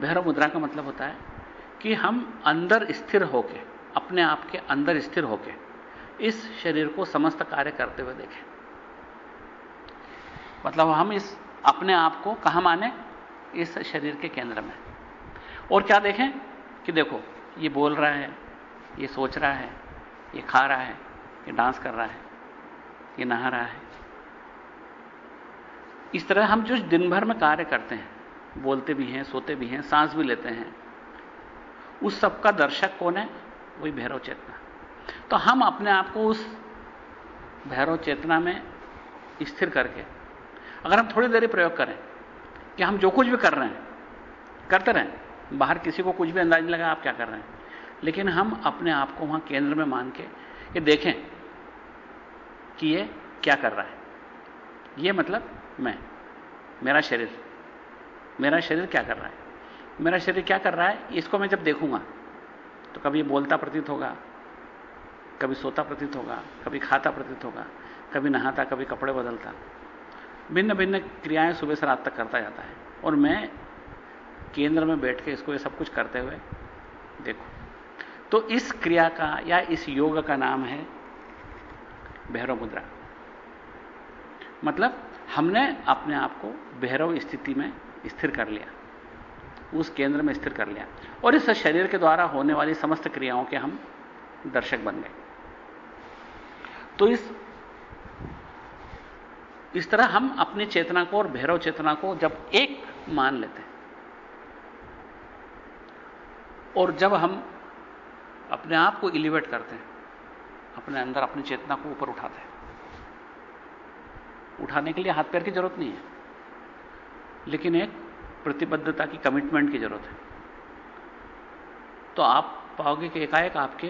S1: भैरव मुद्रा का मतलब होता है कि हम अंदर स्थिर होके, अपने आप के अंदर स्थिर होके, इस शरीर को समस्त कार्य करते हुए देखें। मतलब हम इस, अपने आप को कहाँ माने? इस शरीर के केंद्र में। और क्या देखें? कि देखो, ये बोल रहा है, ये सोच रहा है, ये खा रहा है, ये डांस कर रहा है, ये नहा रहा है। इस तरह हम जो दिन भर में कार्य करते हैं, बोलते भी हैं, सोते भी हैं, सांस भी लेते हैं, उस सब का दर्शक कौन है? वही भैरव चेतना। तो हम अपने आप को उस भैरव चेतना में स्थिर करके, अगर हम थोड़ी देर प्रयोग करें, कि हम जो कुछ भी कर रहे हैं, करते रहें बाहर किसी को कुछ भी अंदाज नहीं लगा, आप क्या कर रहे हैं? लेकिन हम अपने आप को वहाँ केंद्र में मान के ये देखें कि ये क्या कर रहा है। ये मतलब मैं, मेरा शरीर। मेरा शरीर क्या कर रहा है? मेरा शरीर क्या कर रहा है? इसको मैं जब देखूँगा तो कभी बोलता प्रतीत होगा, कभी सोता प्रतीत होगा, कभी खाता प्रतीत होगा, कभी नहाता, कभी कपड़े बदलता। भिन्न भिन्न क्रियाएँ सुबह से रात तक करता जाता है। और मैं केंद्र में बैठ के इसको ये सब कुछ करते हुए देखो। तो इस क्रिया का या इस योग का नाम है भैरव मुद्रा। मतलब हमने अपने आप को भैरव स्थिति में स्थिर कर लिया, उस केंद्र में स्थिर कर लिया और इस शरीर के द्वारा होने वाली समस्त क्रियाओं के हम दर्शक बन गए। तो इस इस तरह हम अपनी चेतना को और भैरव चेतना को जब एक मान लेते हैं और जब हम अपने आप को इलिवेट करते हैं, अपने अंदर अपनी चेतना को ऊपर उठाते हैं। उठाने के लिए हाथ पैर की ज़रूरत नहीं है, लेकिन एक प्रतिबद्धता की कमिटमेंट की ज़रूरत है। तो आप पाओगे कि एकाएक आपके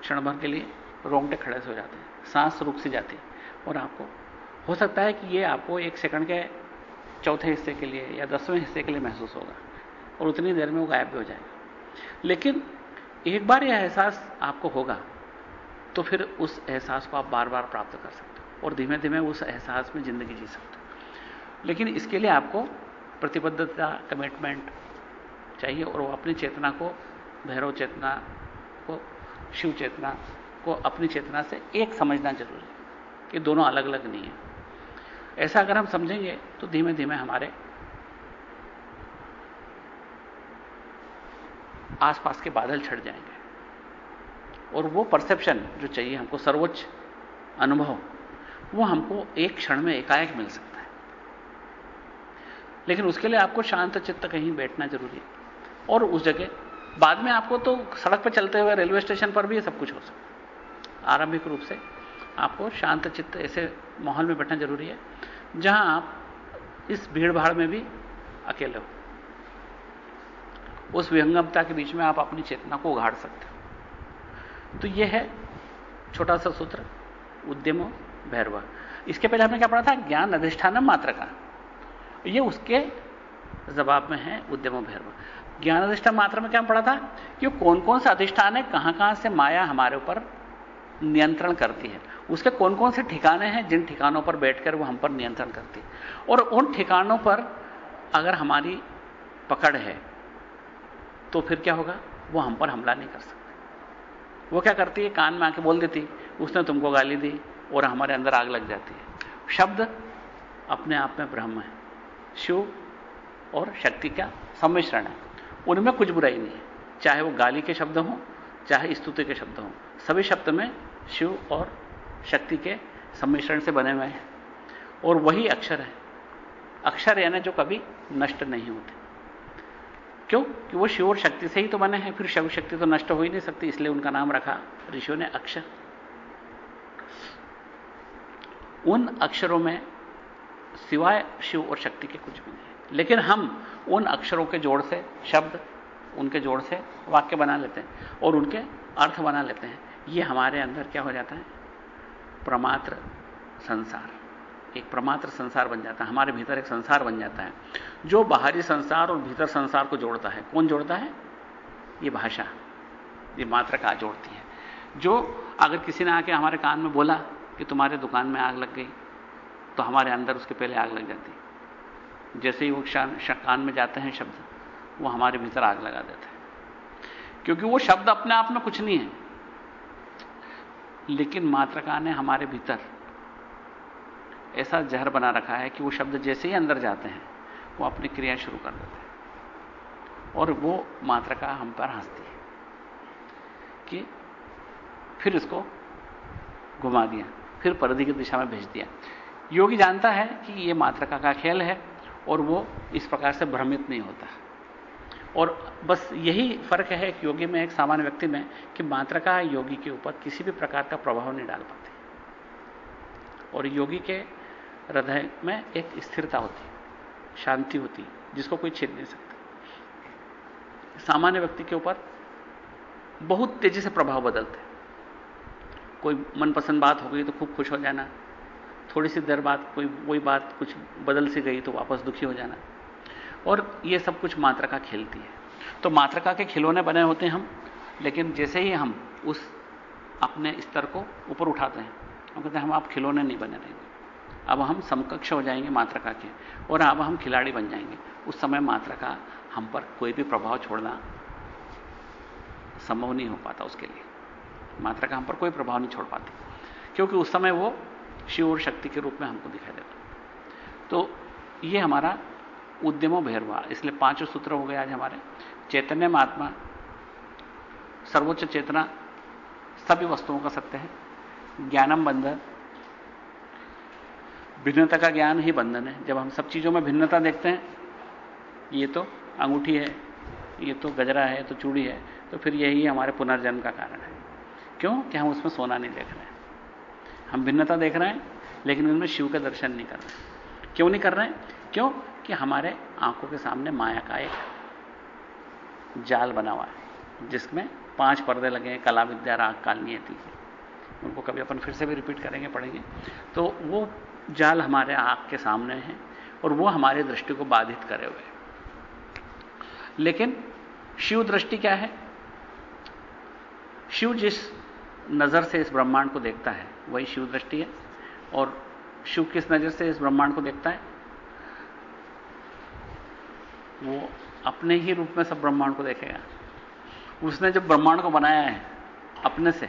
S1: क्षण भर के लिए रोंगटे खड़े से हो जाते हैं, सांस रुक सी जाती है। और आपको, हो सकता है कि ये आपको एक सेकंड के चौथे हिस्से के लिए या दसवें हिस्से के लिए महसूस होगा। और उतनी देर में वो गायब भी हो जाएगा। लेकिन एक बार यह एहसास आपको होगा तो फिर उस एहसास को आप बार बार प्राप्त कर सकते हो और धीमे धीमे उस एहसास में ज़िंदगी जी सकते हो। लेकिन इसके लिए आपको प्रतिबद्धता कमिटमेंट चाहिए और वो अपनी चेतना को, भैरव चेतना को, शिव चेतना को, अपनी चेतना से एक समझना ज़रूरी है कि दोनों अलग अलग नहीं है। ऐसा अगर हम समझेंगे तो धीमे धीमे हमारे आसपास के बादल छट जाएँगे। और वो परसेप्शन जो चाहिए हमको, सर्वोच्च अनुभव, वो हमको एक क्षण में एकाएक मिल सकता है। लेकिन उसके लिए आपको शांत चित्त कहीं बैठना ज़रूरी है। और उस जगह, बाद में आपको तो सड़क पर चलते हुए रेलवे स्टेशन पर भी ये सब कुछ हो सकता है। आरंभिक रूप से आपको शांत चित्त ऐसे माहौल में बैठना ज़रूरी है, जहाँ आप इस भीड़ भाड़ में भी अकेले हो। उस विहंगमता के बीच में आप अपनी चेतना को उघाड़ सकते हो। तो यह है छोटा सा सूत्र, उद्यम भैरव। इसके पहले हमने क्या पढ़ा था? ज्ञान अधिष्ठान मात्र का। यह उसके जवाब में है उद्यम भैरव। ज्ञान अधिष्ठान मात्र में क्या पढ़ा था? कि कौन कौन सा अधिष्ठान है कहाँ कहाँ से माया हमारे ऊपर नियंत्रण करती है। उसके कौन कौन से ठिकाने हैं, जिन ठिकानों पर बैठकर वो हम पर नियंत्रण करती है। और उन ठिकानों पर अगर हमारी पकड़ है तो फिर क्या होगा? वो हम पर हमला नहीं कर सकते। वो क्या करती है? कान में आके बोल देती उसने तुमको गाली दी और हमारे अंदर आग लग जाती है। शब्द अपने आप में ब्रह्म है। शिव और शक्ति का सम्मिश्रण है। उनमें कुछ बुराई नहीं है। चाहे वो गाली के शब्द हों, चाहे स्तुति के शब्द हों, सभी शब्द में शिव और शक्ति के सम्मिश्रण से बने हुए हैं। और वही अक्षर है। अक्षर यानी जो कभी नष्ट नहीं होते। क्यों? कि वो शिव और शक्ति से ही तो बने हैं, फिर शिव शक्ति तो नष्ट हो ही नहीं सकती, इसलिए उनका नाम रखा ऋषियों ने अक्षर। उन अक्षरों में सिवाय शिव और शक्ति के कुछ भी नहीं लेकिन हम उन अक्षरों के जोड़ से, शब्द उनके जोड़ से वाक्य बना लेते हैं और उनके अर्थ बना लेते हैं। ये हमारे अंदर क्या हो जाता है? प्रमात्र संसार। एक प्रमात्र संसार बन जाता है, हमारे भीतर एक संसार बन जाता है। जो बाहरी संसार और भीतर संसार को जोड़ता है, कौन जोड़ता है? ये भाषा, ये मात्र का जोड़ती है। जो अगर किसी ने आके हमारे कान में बोला कि तुम्हारे दुकान में आग लग गई तो हमारे अंदर उसके पहले आग लग जाती। जैसे ही वो कान में जाते हैं शब्द, वो हमारे भीतर आग लगा देते हैं। क्योंकि वो शब्द अपने आप में कुछ नहीं है। लेकिन मात्रका ने हमारे भीतर ऐसा जहर बना रखा है कि वो शब्द जैसे ही अंदर जाते हैं, वो अपनी क्रिया शुरू कर देते हैं। और वो मात्रका हम पर हंसती है कि फिर इसको घुमा दिया, फिर परिधि की दिशा में भेज दिया। योगी जानता है कि ये मात्रका का खेल है और वो इस प्रकार से भ्रमित नहीं होता। और बस यही फ़र्क है एक योगी में, एक सामान्य व्यक्ति में, कि मात्रका योगी के ऊपर किसी भी प्रकार का प्रभाव नहीं डाल पाती। और योगी के हृदय में एक स्थिरता होती शांति होती जिसको कोई छेद नहीं सकता। सामान्य व्यक्ति के ऊपर बहुत तेज़ी से प्रभाव बदलते कोई मनपसंद बात हो गई तो खूब खुश हो जाना, थोड़ी सी देर बाद कोई वही बात कुछ बदल सी गई तो वापस दुखी हो जाना। और ये सब कुछ मात्रा मात्रका खेलती है। तो मात्रका के खिलौने बने होते हैं हम, लेकिन जैसे ही हम उस अपने स्तर को ऊपर उठाते हैं, हम कहते हैं, हम आप खिलौने नहीं बने रहेंगे। अब हम समकक्ष हो जाएँगे मात्रका के और अब हम खिलाड़ी बन जाएँगे। उस समय मात्रका हम पर कोई भी प्रभाव छोड़ना संभव नहीं हो पाता उसके लिए। मात्रका हम पर कोई प्रभाव नहीं छोड़ पाती, क्योंकि उस समय वो शिव और शक्ति के रूप में हमको दिखाई देता। तो ये हमारा उद्यमो भैरवा, इसलिए पाँचों सूत्र हो गए आज हमारे। चैतन्य, महात्मा, सर्वोच्च चेतना, सभी वस्तुओं का सत्य है। ज्ञानम बंधन भिन्नता का ज्ञान ही बंधन है। जब हम सब चीज़ों में भिन्नता देखते हैं, ये तो अंगूठी है, ये तो गजरा है तो चूड़ी है तो फिर यही हमारे पुनर्जन्म का कारण है। क्यों? कि हम उसमें सोना नहीं देख रहे हैं। हम भिन्नता देख रहे हैं, लेकिन उनमें शिव का दर्शन नहीं कर रहे क्यों नहीं कर रहे हैं? क्यों? कि हमारे आँखों के सामने माया का एक जाल बना हुआ है, जिसमें पाँच पर्दे लगे हैं, कला, विद्या, राग काल नियति उनको कभी अपन फिर से भी रिपीट करेंगे, पढ़ेंगे। तो वो जाल हमारे आँख के सामने है और वो हमारी दृष्टि को बाधित करे हुए लेकिन शिव दृष्टि क्या है? शिव जिस नज़र से इस ब्रह्मांड को देखता है, वही शिव दृष्टि है। और शिव किस नज़र से इस ब्रह्मांड को देखता है? वो अपने ही रूप में सब ब्रह्मांड को देखेगा। उसने जब ब्रह्मांड को बनाया है, अपने से,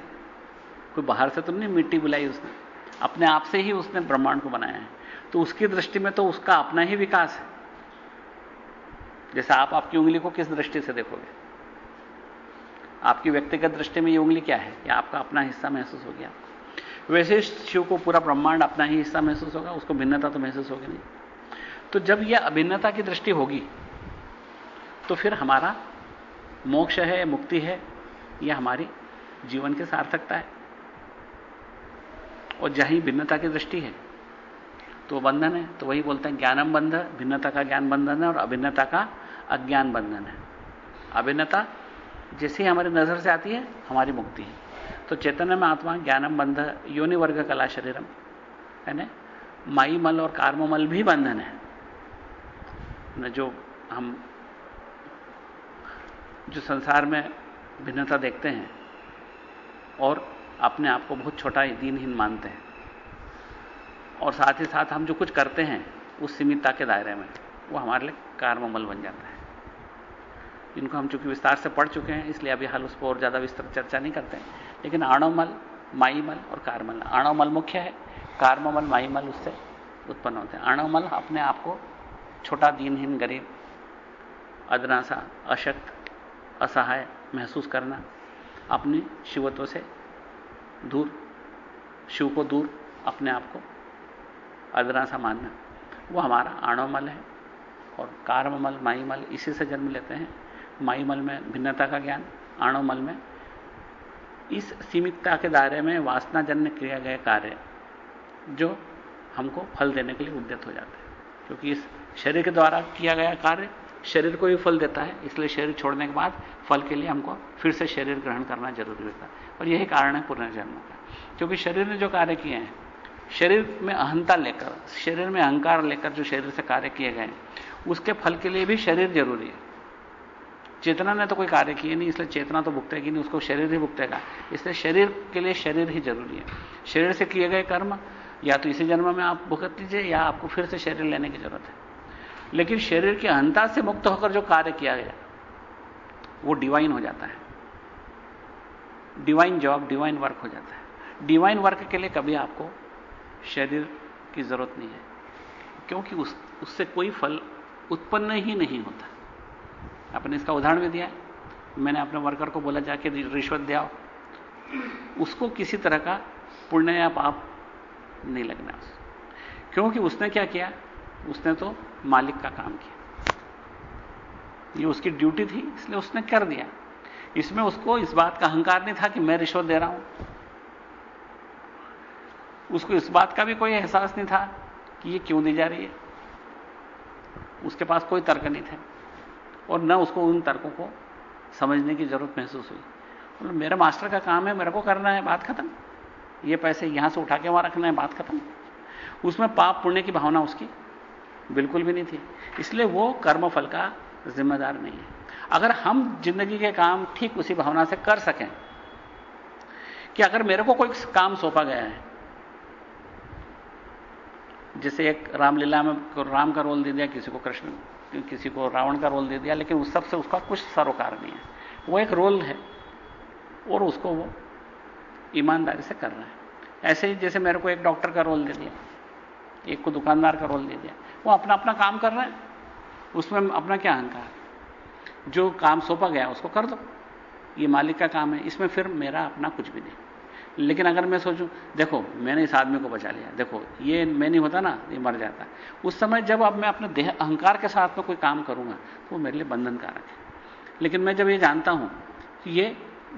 S1: कोई बाहर से तो नहीं मिट्टी बुलाई उसने? अपने आप से ही उसने ब्रह्मांड को बनाया है। तो उसकी दृष्टि में तो उसका अपना ही विकास है। जैसे आप आपकी उंगली को किस दृष्टि से देखोगे? आपकी व्यक्तिगत दृष्टि में ये उंगली क्या है? या आपका अपना हिस्सा महसूस हो गया? वैसे शिव को पूरा ब्रह्मांड अपना ही हिस्सा महसूस होगा, उसको भिन्नता तो महसूस होगी नहीं। तो जब यह अभिन्नता की दृष्टि होगी तो फिर हमारा मोक्ष है, मुक्ति है, यह हमारी जीवन की सार्थकता है। और जहाँ भिन्नता की दृष्टि है तो बंधन है। तो वही बोलते हैं ज्ञानम बंध, भिन्नता का ज्ञान बंधन है और अभिन्नता का अज्ञान बंधन है। अभिन्नता जैसे ही हमारी नज़र से आती है, हमारी मुक्ति है। तो चैतन्य में आत्मा ज्ञानम बंध, योनि वर्ग कला शरीरम, है ना? माई मल और कार्ममल भी बंधन है। न जो हम जो संसार में भिन्नता देखते हैं और अपने आप को बहुत छोटा दीनहीन मानते हैं। और साथ ही साथ हम जो कुछ करते हैं, उस सीमितता के दायरे में, वो हमारे लिए कार्ममल बन जाता है। इनको हम चूँकि विस्तार से पढ़ चुके हैं, इसलिए अभी हाल उस पर और ज़्यादा विस्तृत चर्चा नहीं करते हैं। लेकिन आणवमल माईमल और कार्मल। आणवमल मुख्य है कार्ममल माईमल उससे उत्पन्न होते हैं। आणवमल अपने आप को छोटा, दीनहीन, गरीब अदनासा अशक्त, असहाय महसूस करना, अपनी शिवत्व से दूर, शिव को दूर, अपने आप को अदनासा मानना वो हमारा आणवमल है और कार्ममल, माईमल, इसी से जन्म लेते हैं। माईमल में भिन्नता का ज्ञान, आणवमल में। इस सीमितता के दायरे में वासना जन्य किया गया कार्य जो हमको फल देने के लिए उद्यत हो जाते हैं, क्योंकि इस शरीर के द्वारा किया गया कार्य शरीर को भी फल देता है, इसलिए शरीर छोड़ने के बाद फल के लिए हमको फिर से शरीर ग्रहण करना ज़रूरी होता है। और यही कारण है पुनर्जन्म का। क्योंकि शरीर ने जो कार्य किए हैं, शरीर में अहंता लेकर, शरीर में अहंकार लेकर जो शरीर से कार्य किए गए उसके फल के लिए भी शरीर ज़रूरी है। चेतना ने तो कोई कार्य किए नहीं, इसलिए चेतना तो भुगतेगी नहीं, उसको शरीर ही भुगतेगा। इसलिए शरीर के लिए शरीर ही ज़रूरी है। शरीर से किए गए कर्म, या तो इसी जन्म में आप भुगत लीजिए, या आपको फिर से शरीर लेने की ज़रूरत है। लेकिन शरीर की अहंता से मुक्त होकर जो कार्य किया गया वो डिवाइन हो जाता है। डिवाइन जॉब डिवाइन वर्क हो जाता है। डिवाइन वर्क के लिए कभी आपको शरीर की ज़रूरत नहीं है क्योंकि उस, उससे कोई फल उत्पन्न ही नहीं होता। आपने इसका उदाहरण भी दिया है। मैंने अपने वर्कर को बोला जाके रिश्वत दिया उसको किसी तरह का पुण्य या पाप नहीं लगना। क्योंकि उसने क्या किया? उसने तो मालिक का काम किया। ये उसकी ड्यूटी थी, इसलिए उसने कर दिया। इसमें उसको इस बात का अहंकार नहीं था कि मैं रिश्वत दे रहा हूँ। उसको इस बात का भी कोई एहसास नहीं था कि ये क्यों दी जा रही है। उसके पास कोई तर्क नहीं थे और न उसको उन तर्कों को समझने की ज़रूरत महसूस हुई। मतलब मेरा मास्टर का काम है, मेरे को करना है, बात खत्म। ये पैसे यहाँ से उठा के वहाँ रखना है, बात खत्म। उसमें पाप पुण्य की भावना उसकी बिल्कुल भी नहीं थी। इसलिए वो कर्मफल का जिम्मेदार नहीं है। अगर हम ज़िंदगी के काम ठीक उसी भावना से कर सकें कि अगर मेरे को कोई काम सौंपा गया है, जैसे एक रामलीला में राम का रोल दे दिया, किसी को कृष्ण, किसी को रावण का रोल दे दिया, लेकिन उस सबसे उसका कुछ सरोकार नहीं है। वो एक रोल है और उसको वो ईमानदारी से कर रहा है। ऐसे ही जैसे मेरे को एक डॉक्टर का रोल दे दिया, एक को दुकानदार का रोल दे दिया वो अपना अपना काम कर रहे हैं। उसमें अपना क्या अहंकार? जो काम सौंपा गया, उसको कर दो। ये मालिक का काम है। इसमें फिर मेरा अपना कुछ भी नहीं। लेकिन अगर मैं सोचूं, देखो, मैंने इस आदमी को बचा लिया। देखो, ये मैं नहीं होता ना, ये मर जाता। उस समय जब अब मैं अपने देह, अहंकार के साथ में कोई काम करूँगा तो वो मेरे लिए बंधनकारक है। लेकिन मैं जब ये जानता हूँ कि ये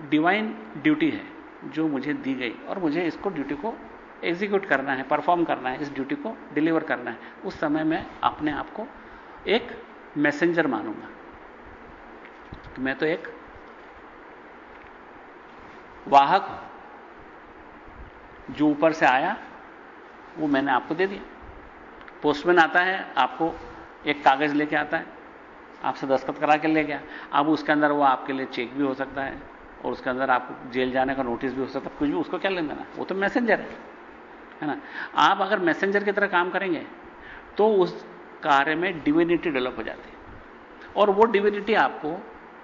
S1: डिवाइन ड्यूटी है, जो मुझे दी गई, और मुझे इसको ड्यूटी को एग्जीक्यूट करना है परफॉर्म करना है, इस ड्यूटी को डिलीवर करना है, उस समय मैं अपने आप को एक मैसेंजर मानूँगा। तो मैं तो एक वाहक हूँ। जो ऊपर से आया, वो मैंने आपको दे दिया। पोस्टमैन आता है, आपको एक कागज़ लेके आता है, आपसे दस्तखत करा के ले गया। अब उसके अंदर वो आपके लिए चेक भी हो सकता है, और उसके अंदर आपको जेल जाने का नोटिस भी हो सकता है, कुछ भी, उसको क्या लेना वो तो मैसेंजर है। है ना? आप अगर मैसेंजर की तरह काम करेंगे तो उस कार्य में डिविनिटी डेवलप हो जाती है। और वो डिविनिटी आपको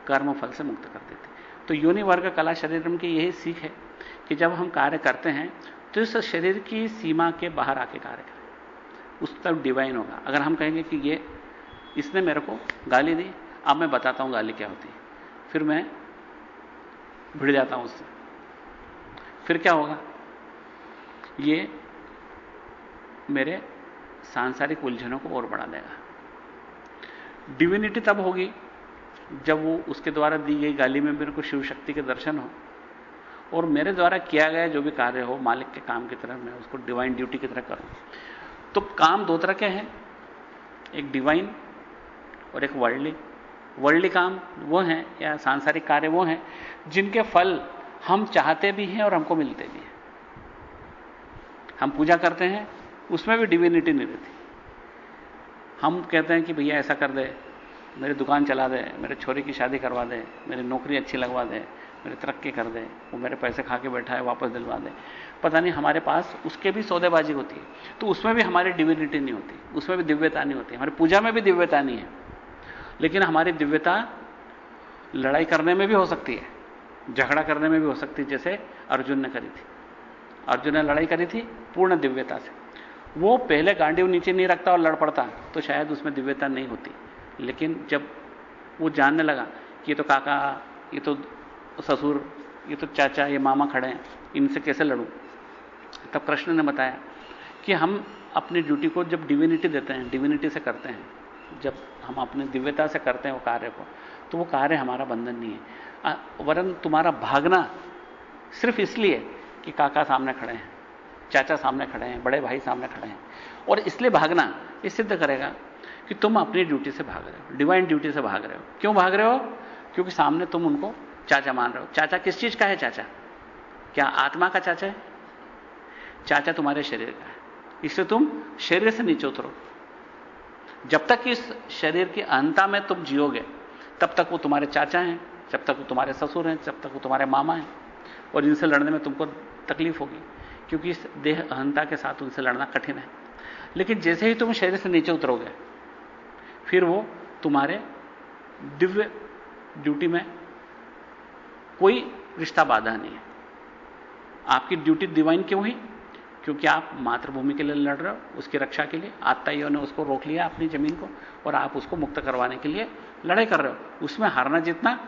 S1: कर्म फल से मुक्त कर देती तो योनि वर्ग कला शरीरम की यही सीख है कि जब हम कार्य करते हैं तो इस शरीर की सीमा के बाहर आके कार्य करें। उस तब डिवाइन होगा। अगर हम कहेंगे कि ये, इसने मेरे को गाली दी, अब मैं बताता हूँ गाली क्या होती है। फिर मैं भिड़ जाता हूँ उससे। फिर क्या होगा? ये मेरे सांसारिक उलझनों को और बढ़ा देगा। डिविनिटी तब होगी जब वो उसके द्वारा दी गई गाली में मेरे को शिव शक्ति के दर्शन हो और मेरे द्वारा किया गया जो भी कार्य हो, मालिक के काम की तरह मैं उसको डिवाइन ड्यूटी की तरह करूँ। तो काम दो तरह के हैं, एक डिवाइन और एक वर्ल्डली वर्ल्डली काम वो हैं या सांसारिक कार्य वो हैं जिनके फल हम चाहते भी हैं और हमको मिलते भी हैं। हम पूजा करते हैं उसमें भी डिविनिटी नहीं रहती। हम कहते हैं कि भैया ऐसा कर दे, मेरी दुकान चला दे, मेरे छोरी की शादी करवा दे, मेरी नौकरी अच्छी लगवा दे, मेरी तरक्की कर दे, वो मेरे पैसे खा के बैठा है, वापस दिलवा दे। पता नहीं हमारे पास उसके भी सौदेबाजी होती है तो उसमें भी हमारी डिविनिटी नहीं होती, उसमें भी दिव्यता नहीं होती, हमारी पूजा में भी दिव्यता नहीं है। लेकिन हमारी दिव्यता लड़ाई करने में भी हो सकती है, झगड़ा करने में भी हो सकती है, जैसे अर्जुन ने करी थी। अर्जुन ने लड़ाई करी थी पूर्ण दिव्यता से। वो पहले गांडी नीचे नहीं रखता और लड़ पड़ता तो शायद उसमें दिव्यता नहीं होती। लेकिन जब वो जानने लगा कि ये तो काका, ये तो ससुर, ये तो चाचा, ये मामा खड़े हैं, इनसे कैसे लड़ूं? तब कृष्ण ने बताया कि हम अपनी ड्यूटी को जब डिविनिटी देते हैं डिविनिटी से करते हैं, जब हम अपनी दिव्यता से करते हैं वो कार्य को तो वो कार्य हमारा बंधन नहीं है। वरन तुम्हारा भागना सिर्फ़ इसलिए कि काका सामने खड़े हैं। चाचा सामने खड़े हैं, बड़े भाई सामने खड़े हैं। और इसलिए भागना, ये सिद्ध करेगा कि तुम अपनी ड्यूटी से भाग रहे हो, डिवाइन ड्यूटी से भाग रहे हो। क्यों भाग रहे हो? क्योंकि सामने तुम उनको चाचा मान रहे हो। चाचा किस चीज़ का है चाचा? क्या आत्मा का चाचा है? चाचा तुम्हारे शरीर का है। इसलिए तुम शरीर से नीचे उतरो। जब तक इस शरीर की अहंता में तुम जियोगे, तब तक वो तुम्हारे चाचा हैं, जब तक वो तुम्हारे ससुर हैं, जब तक वो तुम्हारे मामा हैं, और इनसे लड़ने में तुमको तकलीफ़ होगी। क्योंकि इस देह अहंता के साथ उनसे लड़ना कठिन है। लेकिन जैसे ही तुम शरीर से नीचे उतरोगे, फिर वो तुम्हारे दिव्य ड्यूटी में कोई रिश्ता बाधा नहीं है। आपकी ड्यूटी डिवाइन क्यों हुई? क्योंकि आप मातृभूमि के लिए लड़ रहे हो, उसकी रक्षा के लिए। आत्ताइयों ने उसको रोक लिया अपनी ज़मीन को और आप उसको मुक्त करवाने के लिए लड़ाई कर रहे हो। उसमें हारना जितना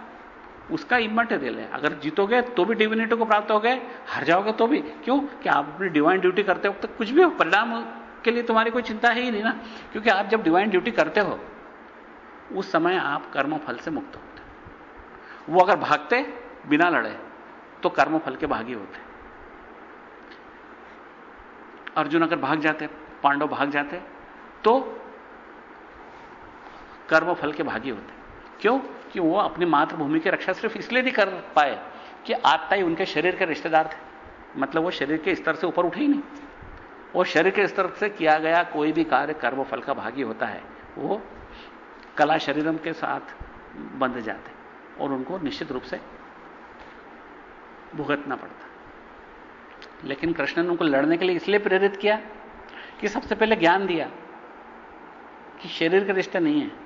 S1: उसका इमटेरियल है। अगर जीतोगे तो भी डिविनिटी को प्राप्त हो गए हार जाओगे तो भी। क्यों? कि आप अपनी डिवाइन ड्यूटी करते वक्त तो कुछ भी परिणाम के लिए तुम्हारी कोई चिंता है ही नहीं ना। क्योंकि आप जब डिवाइन ड्यूटी करते हो, उस समय आप कर्म फल से मुक्त होते वो अगर भागते बिना लड़े तो कर्म फल के भागी होते अर्जुन अगर भाग जाते, पांडव भाग जाते तो कर्म फल के भागी होते क्यों? कि वो अपनी मातृभूमि की रक्षा सिर्फ़ इसलिए नहीं कर पाए कि आत्ता ही उनके शरीर के रिश्तेदार थे। मतलब वो शरीर के स्तर से ऊपर उठे ही नहीं। वो शरीर के स्तर से किया गया कोई भी कार्य, कर्म, फल का भागी होता है, वो कला शरीरम के साथ बंध जाते और उनको निश्चित रूप से भुगतना पड़ता लेकिन कृष्ण ने उनको लड़ने के लिए इसलिए प्रेरित किया कि सबसे पहले ज्ञान दिया कि शरीर के रिश्ते नहीं है।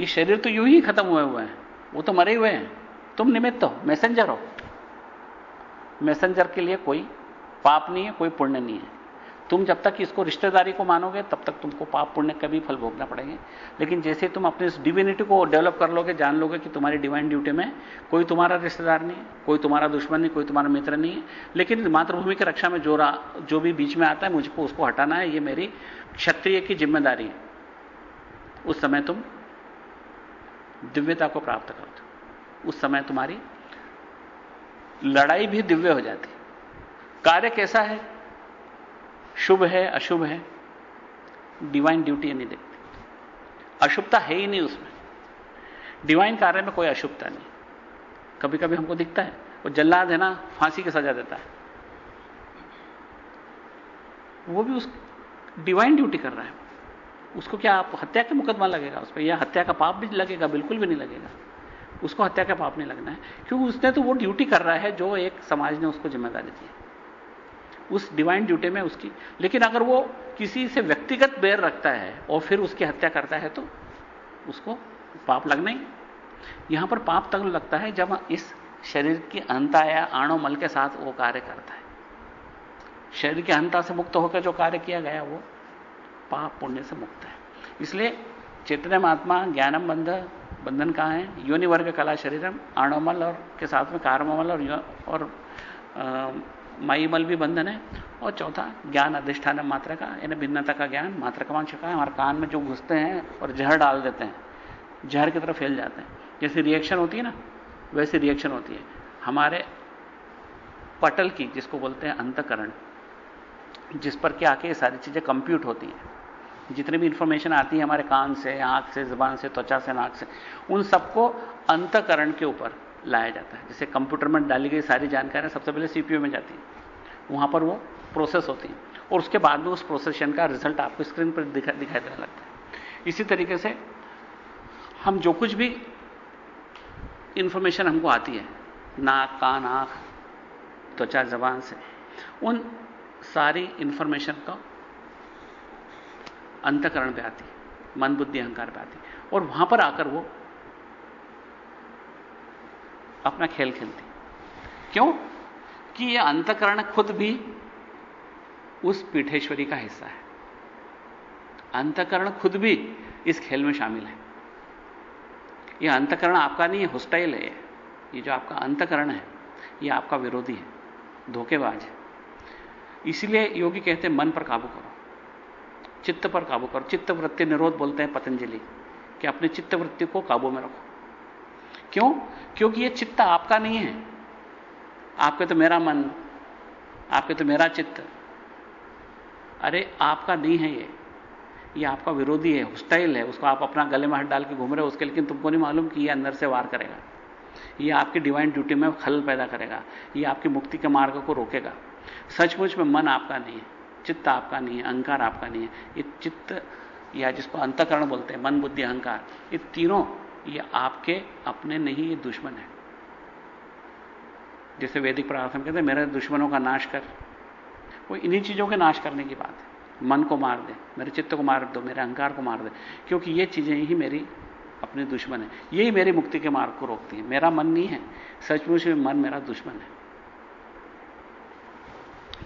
S1: ये शरीर तो यूँ ही खत्म हुए हुए हैं। वो तो मरे हुए हैं। तुम निमित्त हो। मैसेंजर हो। मैसेंजर के लिए कोई पाप नहीं है कोई पुण्य नहीं है। तुम जब तक इसको रिश्तेदारी को मानोगे तब तक तुमको पाप पुण्य का भी फल भोगना पड़ेंगे। लेकिन जैसे तुम अपने इस डिविनिटी को डेवलप कर लोगे जान लोगे कि तुम्हारी डिवाइन ड्यूटी में कोई तुम्हारा रिश्तेदार नहीं है कोई तुम्हारा दुश्मन नहीं कोई तुम्हारा मित्र नहीं है। लेकिन मातृभूमि की रक्षा में जो रा, जो भी बीच में आता है मुझको उसको हटाना है। ये मेरी क्षत्रिय की ज़िम्मेदारी है। उस समय तुम दिव्यता को प्राप्त करते हो। उस समय तुम्हारी लड़ाई भी दिव्य हो जाती। कार्य कैसा है? शुभ है, अशुभ है? डिवाइन ड्यूटी नहीं देखती। अशुभता है ही नहीं उसमें। डिवाइन कार्य में कोई अशुभता नहीं। कभी कभी हमको दिखता है, वो जल्लाद है ना, फांसी की सजा देता है। वो भी उस डिवाइन ड्यूटी कर रहा है। उसको क्या आप हत्या का मुकदमा लगेगा उस पर? या हत्या का पाप भी लगेगा? बिल्कुल भी नहीं लगेगा। उसको हत्या का पाप नहीं लगना है। क्योंकि उसने तो वो ड्यूटी कर रहा है जो एक समाज ने उसको ज़िम्मेदारी दी है। उस डिवाइन ड्यूटी में उसकी। लेकिन अगर वो किसी से व्यक्तिगत बैर रखता है और फिर उसकी हत्या करता है तो उसको पाप लगना ही यहाँ पर पाप तब लगता है जब इस शरीर की अहंता या आणोमल के साथ वो कार्य करता है। शरीर की अहंता से मुक्त होकर जो कार्य किया गया, वो पाप पुण्य से मुक्त है। इसलिए चैतन्य महात्मा ज्ञानम बंध, बंधन कहाँ है? योनि वर्ग कला शरीरम, आणोमल और के साथ में कारमल और और माईमल भी बंधन है। और चौथा, ज्ञान अधिष्ठान मात्रा का, यानी भिन्नता का ज्ञान, मात्रा का का है। हमारे कान में जो घुसते हैं और जहर डाल देते हैं, जहर की तरफ़ फैल जाते हैं। जैसे रिएक्शन होती है ना, वैसी रिएक्शन होती है। हमारे पटल की, जिसको बोलते हैं अंतकरण जिस पर क्या आके ये सारी चीज़ें कंप्यूट होती हैं। जितनी भी इंफॉर्मेशन आती है हमारे कान से आँख से ज़ुबान से त्वचा से नाक से उन सबको अंतकरण के ऊपर लाया जाता है। जैसे कंप्यूटर में डाली गई सारी जानकारियाँ सबसे पहले सीपीयू में जाती है। वहाँ पर वो प्रोसेस होती है। और उसके बाद में उस प्रोसेशन का रिज़ल्ट आपको स्क्रीन पर दिखा, दिखाई देने लगता है। इसी तरीके से हम जो कुछ भी इंफॉर्मेशन हमको आती है नाक कान आँख त्वचा जबान से उन सारी इंफॉर्मेशन का अंतकरण पे आती है, मन, बुद्धि, अहंकार पे आती और वहाँ पर आकर वो अपना खेल खेलती क्यों? कि यह अंतकरण खुद भी उस पीठेश्वरी का हिस्सा है। अंतकरण खुद भी इस खेल में शामिल है। यह अंतकरण आपका नहीं है होस्टाइल है ये। जो आपका अंतकरण है यह आपका विरोधी है, धोखेबाज है। इसलिए योगी कहते हैं, मन पर काबू करो। चित्त पर काबू करो। चित्त वृत्ति निरोध बोलते हैं पतंजलि। कि अपने चित्त वृत्ति को काबू में रखो। क्यों? क्योंकि यह चित्त आपका नहीं है। आपके तो मेरा मन, आपके तो मेरा चित्त। अरे, आपका नहीं है ये। ये आपका विरोधी है स्टाइल है। उसको आप अपना गले में हाथ डाल के घूम रहे हो, उसके लेकिन तुमको नहीं मालूम कि ये अंदर से वार करेगा। ये आपकी डिवाइन ड्यूटी में खल पैदा करेगा। ये आपकी मुक्ति के मार्ग को रोकेगा। सचमुच में मन आपका नहीं है, चित्त आपका नहीं है, अहंकार आपका नहीं है। ये चित्त या जिसको अंतकरण बोलते हैं, मन, बुद्धि, अहंकार, ये तीनों, ये आपके अपने नहीं, ये दुश्मन है। जैसे वैदिक प्रार्थना कहते हैं, मेरे दुश्मनों का नाश कर। वो इन्हीं चीज़ों के नाश करने की बात है। मन को मार दे, मेरे चित्त को मार दो, मेरे अहंकार को मार दे, क्योंकि ये चीज़ें ही मेरी अपने दुश्मन है। यही मेरी मुक्ति के मार्ग को रोकती है। मेरा मन नहीं है, सचमुच में मन मेरा दुश्मन है।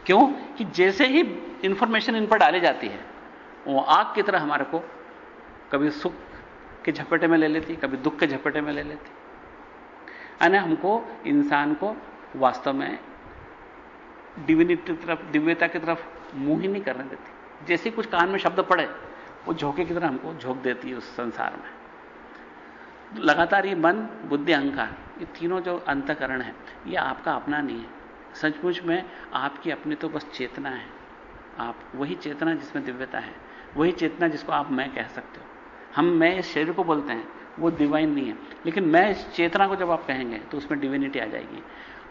S1: क्यों? कि जैसे ही इंफॉर्मेशन इन पर डाली जाती है, वो आग की तरह हमारे को कभी सुख के झपेटे में ले लेती, कभी दुख के झपेटे में ले लेती। यानी हमको, इंसान को वास्तव में डिविनिटी तरफ़, दिव्यता की तरफ़ मुँह ही नहीं करने देती। जैसे कुछ कान में शब्द पड़े, वो झोंके की तरह हमको झोंक देती है उस संसार में। लगातार ये मन, बुद्धि, अहंकार, ये तीनों जो अंतकरण है, ये आपका अपना नहीं है। सचमुच में आपकी अपनी तो बस चेतना है। आप, वही चेतना जिसमें दिव्यता है, वही चेतना जिसको आप मैं कह सकते हो। हम मैं इस शरीर को बोलते हैं, वो डिवाइन नहीं है। लेकिन मैं इस चेतना को जब आप कहेंगे तो उसमें डिविनिटी आ जाएगी।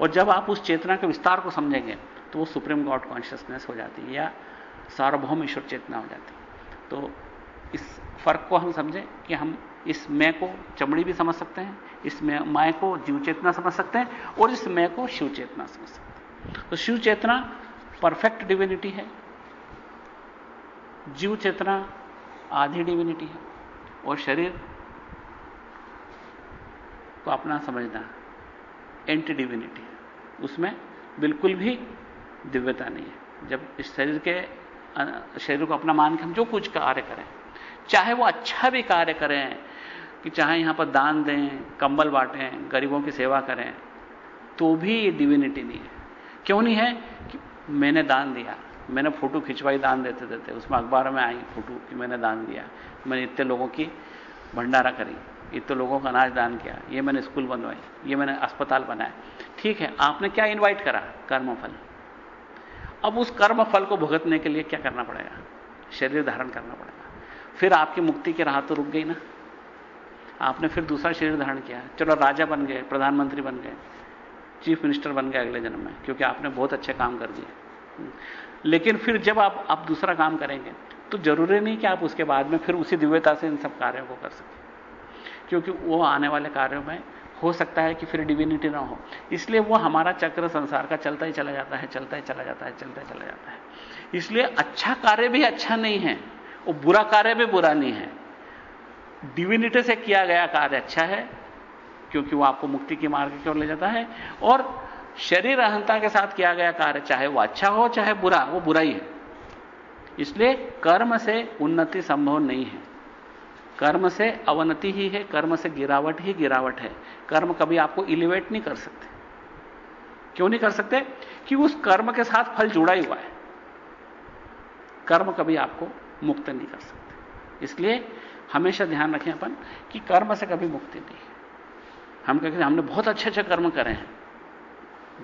S1: और जब आप उस चेतना के विस्तार को समझेंगे तो वो सुप्रीम गॉड कॉन्शियसनेस हो जाती है, या सार्वभौम ईश्वर चेतना हो जाती है। तो इस फ़र्क को हम समझें कि हम इस मैं को चमड़ी भी समझ सकते हैं, इस मैं को जीव चेतना समझ सकते हैं, और इस मैं को शिव चेतना समझ सकते हैं। तो शिव चेतना परफेक्ट डिविनिटी है। जीव चेतना आधी डिविनिटी है। और शरीर को अपना समझना एंटी डिविनिटी है। उसमें बिल्कुल भी दिव्यता नहीं है। जब इस शरीर के, शरीर को अपना मान के हम जो कुछ कार्य करें, चाहे वो अच्छा भी कार्य करें, कि चाहे यहाँ पर दान दें, कंबल बांटें, गरीबों की सेवा करें तो भी ये डिविनिटी नहीं है। क्यों नहीं है? कि मैंने दान दिया। मैंने फ़ोटो खिंचवाई, दान देते देते। उसमें अखबार में आई फ़ोटो कि मैंने दान दिया। मैंने इतने लोगों की भंडारा करी, इतने लोगों का अनाज दान किया। ये मैंने स्कूल बनवाई, ये मैंने अस्पताल बनाया। ठीक है, आपने क्या इन्वाइट करा? कर्मफल। अब उस कर्म फल को भुगतने के लिए क्या करना पड़ेगा? शरीर धारण करना पड़ेगा। फिर आपकी मुक्ति की राह तो रुक गई ना? आपने फिर दूसरा शरीर धारण किया। चलो राजा बन गए, प्रधानमंत्री बन गए। चीफ मिनिस्टर बन गए अगले जन्म में, क्योंकि आपने बहुत अच्छे काम कर दिए। लेकिन फिर जब आप आप दूसरा काम करेंगे तो ज़रूरी नहीं कि आप उसके बाद में फिर उसी दिव्यता से इन सब कार्यों को कर सकें। क्योंकि वो आने वाले कार्यों में हो सकता है कि फिर डिविनिटी ना हो। इसलिए वो हमारा चक्र संसार का चलता ही चला जाता है, चलता ही चला जाता है, चलता ही चला जाता है। इसलिए अच्छा कार्य भी अच्छा नहीं है, और बुरा कार्य भी बुरा नहीं है। डिविनिटी से किया गया कार्य अच्छा है क्योंकि वो आपको मुक्ति के मार्ग की ओर ले जाता है। और शरीर अहंता के साथ किया गया कार्य, चाहे वो अच्छा हो, चाहे बुरा, वो बुरा ही है। इसलिए कर्म से उन्नति संभव नहीं है। कर्म से अवनति ही है, कर्म से गिरावट ही गिरावट है। कर्म कभी आपको इलिवेट नहीं कर सकते। क्यों नहीं कर सकते? कि उस कर्म के साथ फल जुड़ा ही हुआ है। कर्म कभी आपको मुक्त नहीं कर सकते। इसलिए हमेशा ध्यान रखें अपन कि कर्म से कभी मुक्ति नहीं है। हम कहते हैं, हमने बहुत अच्छे अच्छे कर्म करे हैं।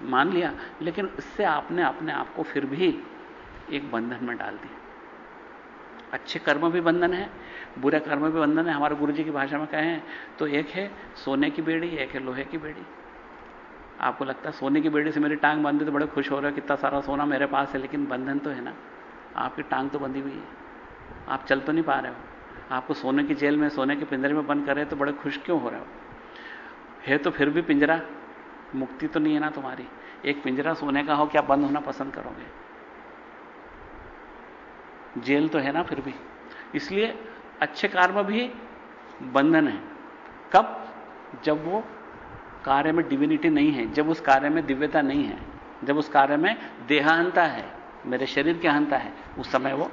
S1: मान लिया, लेकिन इससे आपने अपने आप को फिर भी एक बंधन में डाल दिया। अच्छे कर्म भी बंधन है, बुरे कर्म भी बंधन है, हमारे गुरु जी की भाषा में कहें तो एक है सोने की बेड़ी, एक है लोहे की बेड़ी। आपको लगता है सोने की बेड़ी से मेरी टांग बंधी तो बड़े खुश हो रहे हो, कितना सारा सोना मेरे पास है, लेकिन बंधन तो है ना। आपकी टांग तो बंधी हुई है। आप चल तो नहीं पा रहे हो। आपको सोने की जेल में, सोने के पिंजरे में बंद करे तो बड़े खुश क्यों हो रहे हो? है तो फिर भी पिंजरा? मुक्ति तो नहीं है ना तुम्हारी। एक पिंजरा सोने का हो, क्या बंद होना पसंद करोगे? जेल तो है ना फिर भी। इसलिए अच्छे कार्य भी बंधन है। कब? जब वो कार्य में डिविनिटी नहीं है, जब उस कार्य में दिव्यता नहीं है, जब उस कार्य में देहांता है, मेरे शरीर की अहंता है, उस समय वो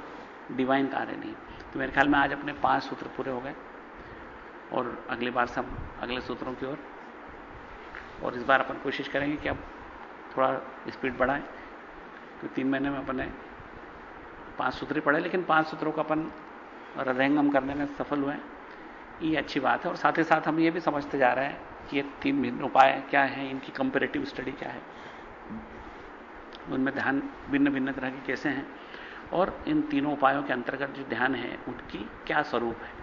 S1: डिवाइन कार्य नहीं तो मेरे ख्याल में आज अपने पाँच सूत्र पूरे हो गए। और अगली बार सब अगले सूत्रों की ओर और इस बार अपन कोशिश करेंगे कि अब थोड़ा स्पीड बढ़ाएँ तो तीन महीने में अपने पाँच सूत्र पढ़े, लेकिन पाँच सूत्रों का अपन हृदयंगम करने में सफल हुए ये अच्छी बात है और साथ ही साथ हम ये भी समझते जा रहे हैं कि ये तीन भिन्न उपाय क्या है, इनकी कंपेरेटिव स्टडी क्या है। उनमें ध्यान भिन्न भिन्न तरह के कैसे हैं और इन तीनों उपायों के अंतर्गत जो ध्यान है, उनकी क्या स्वरूप है।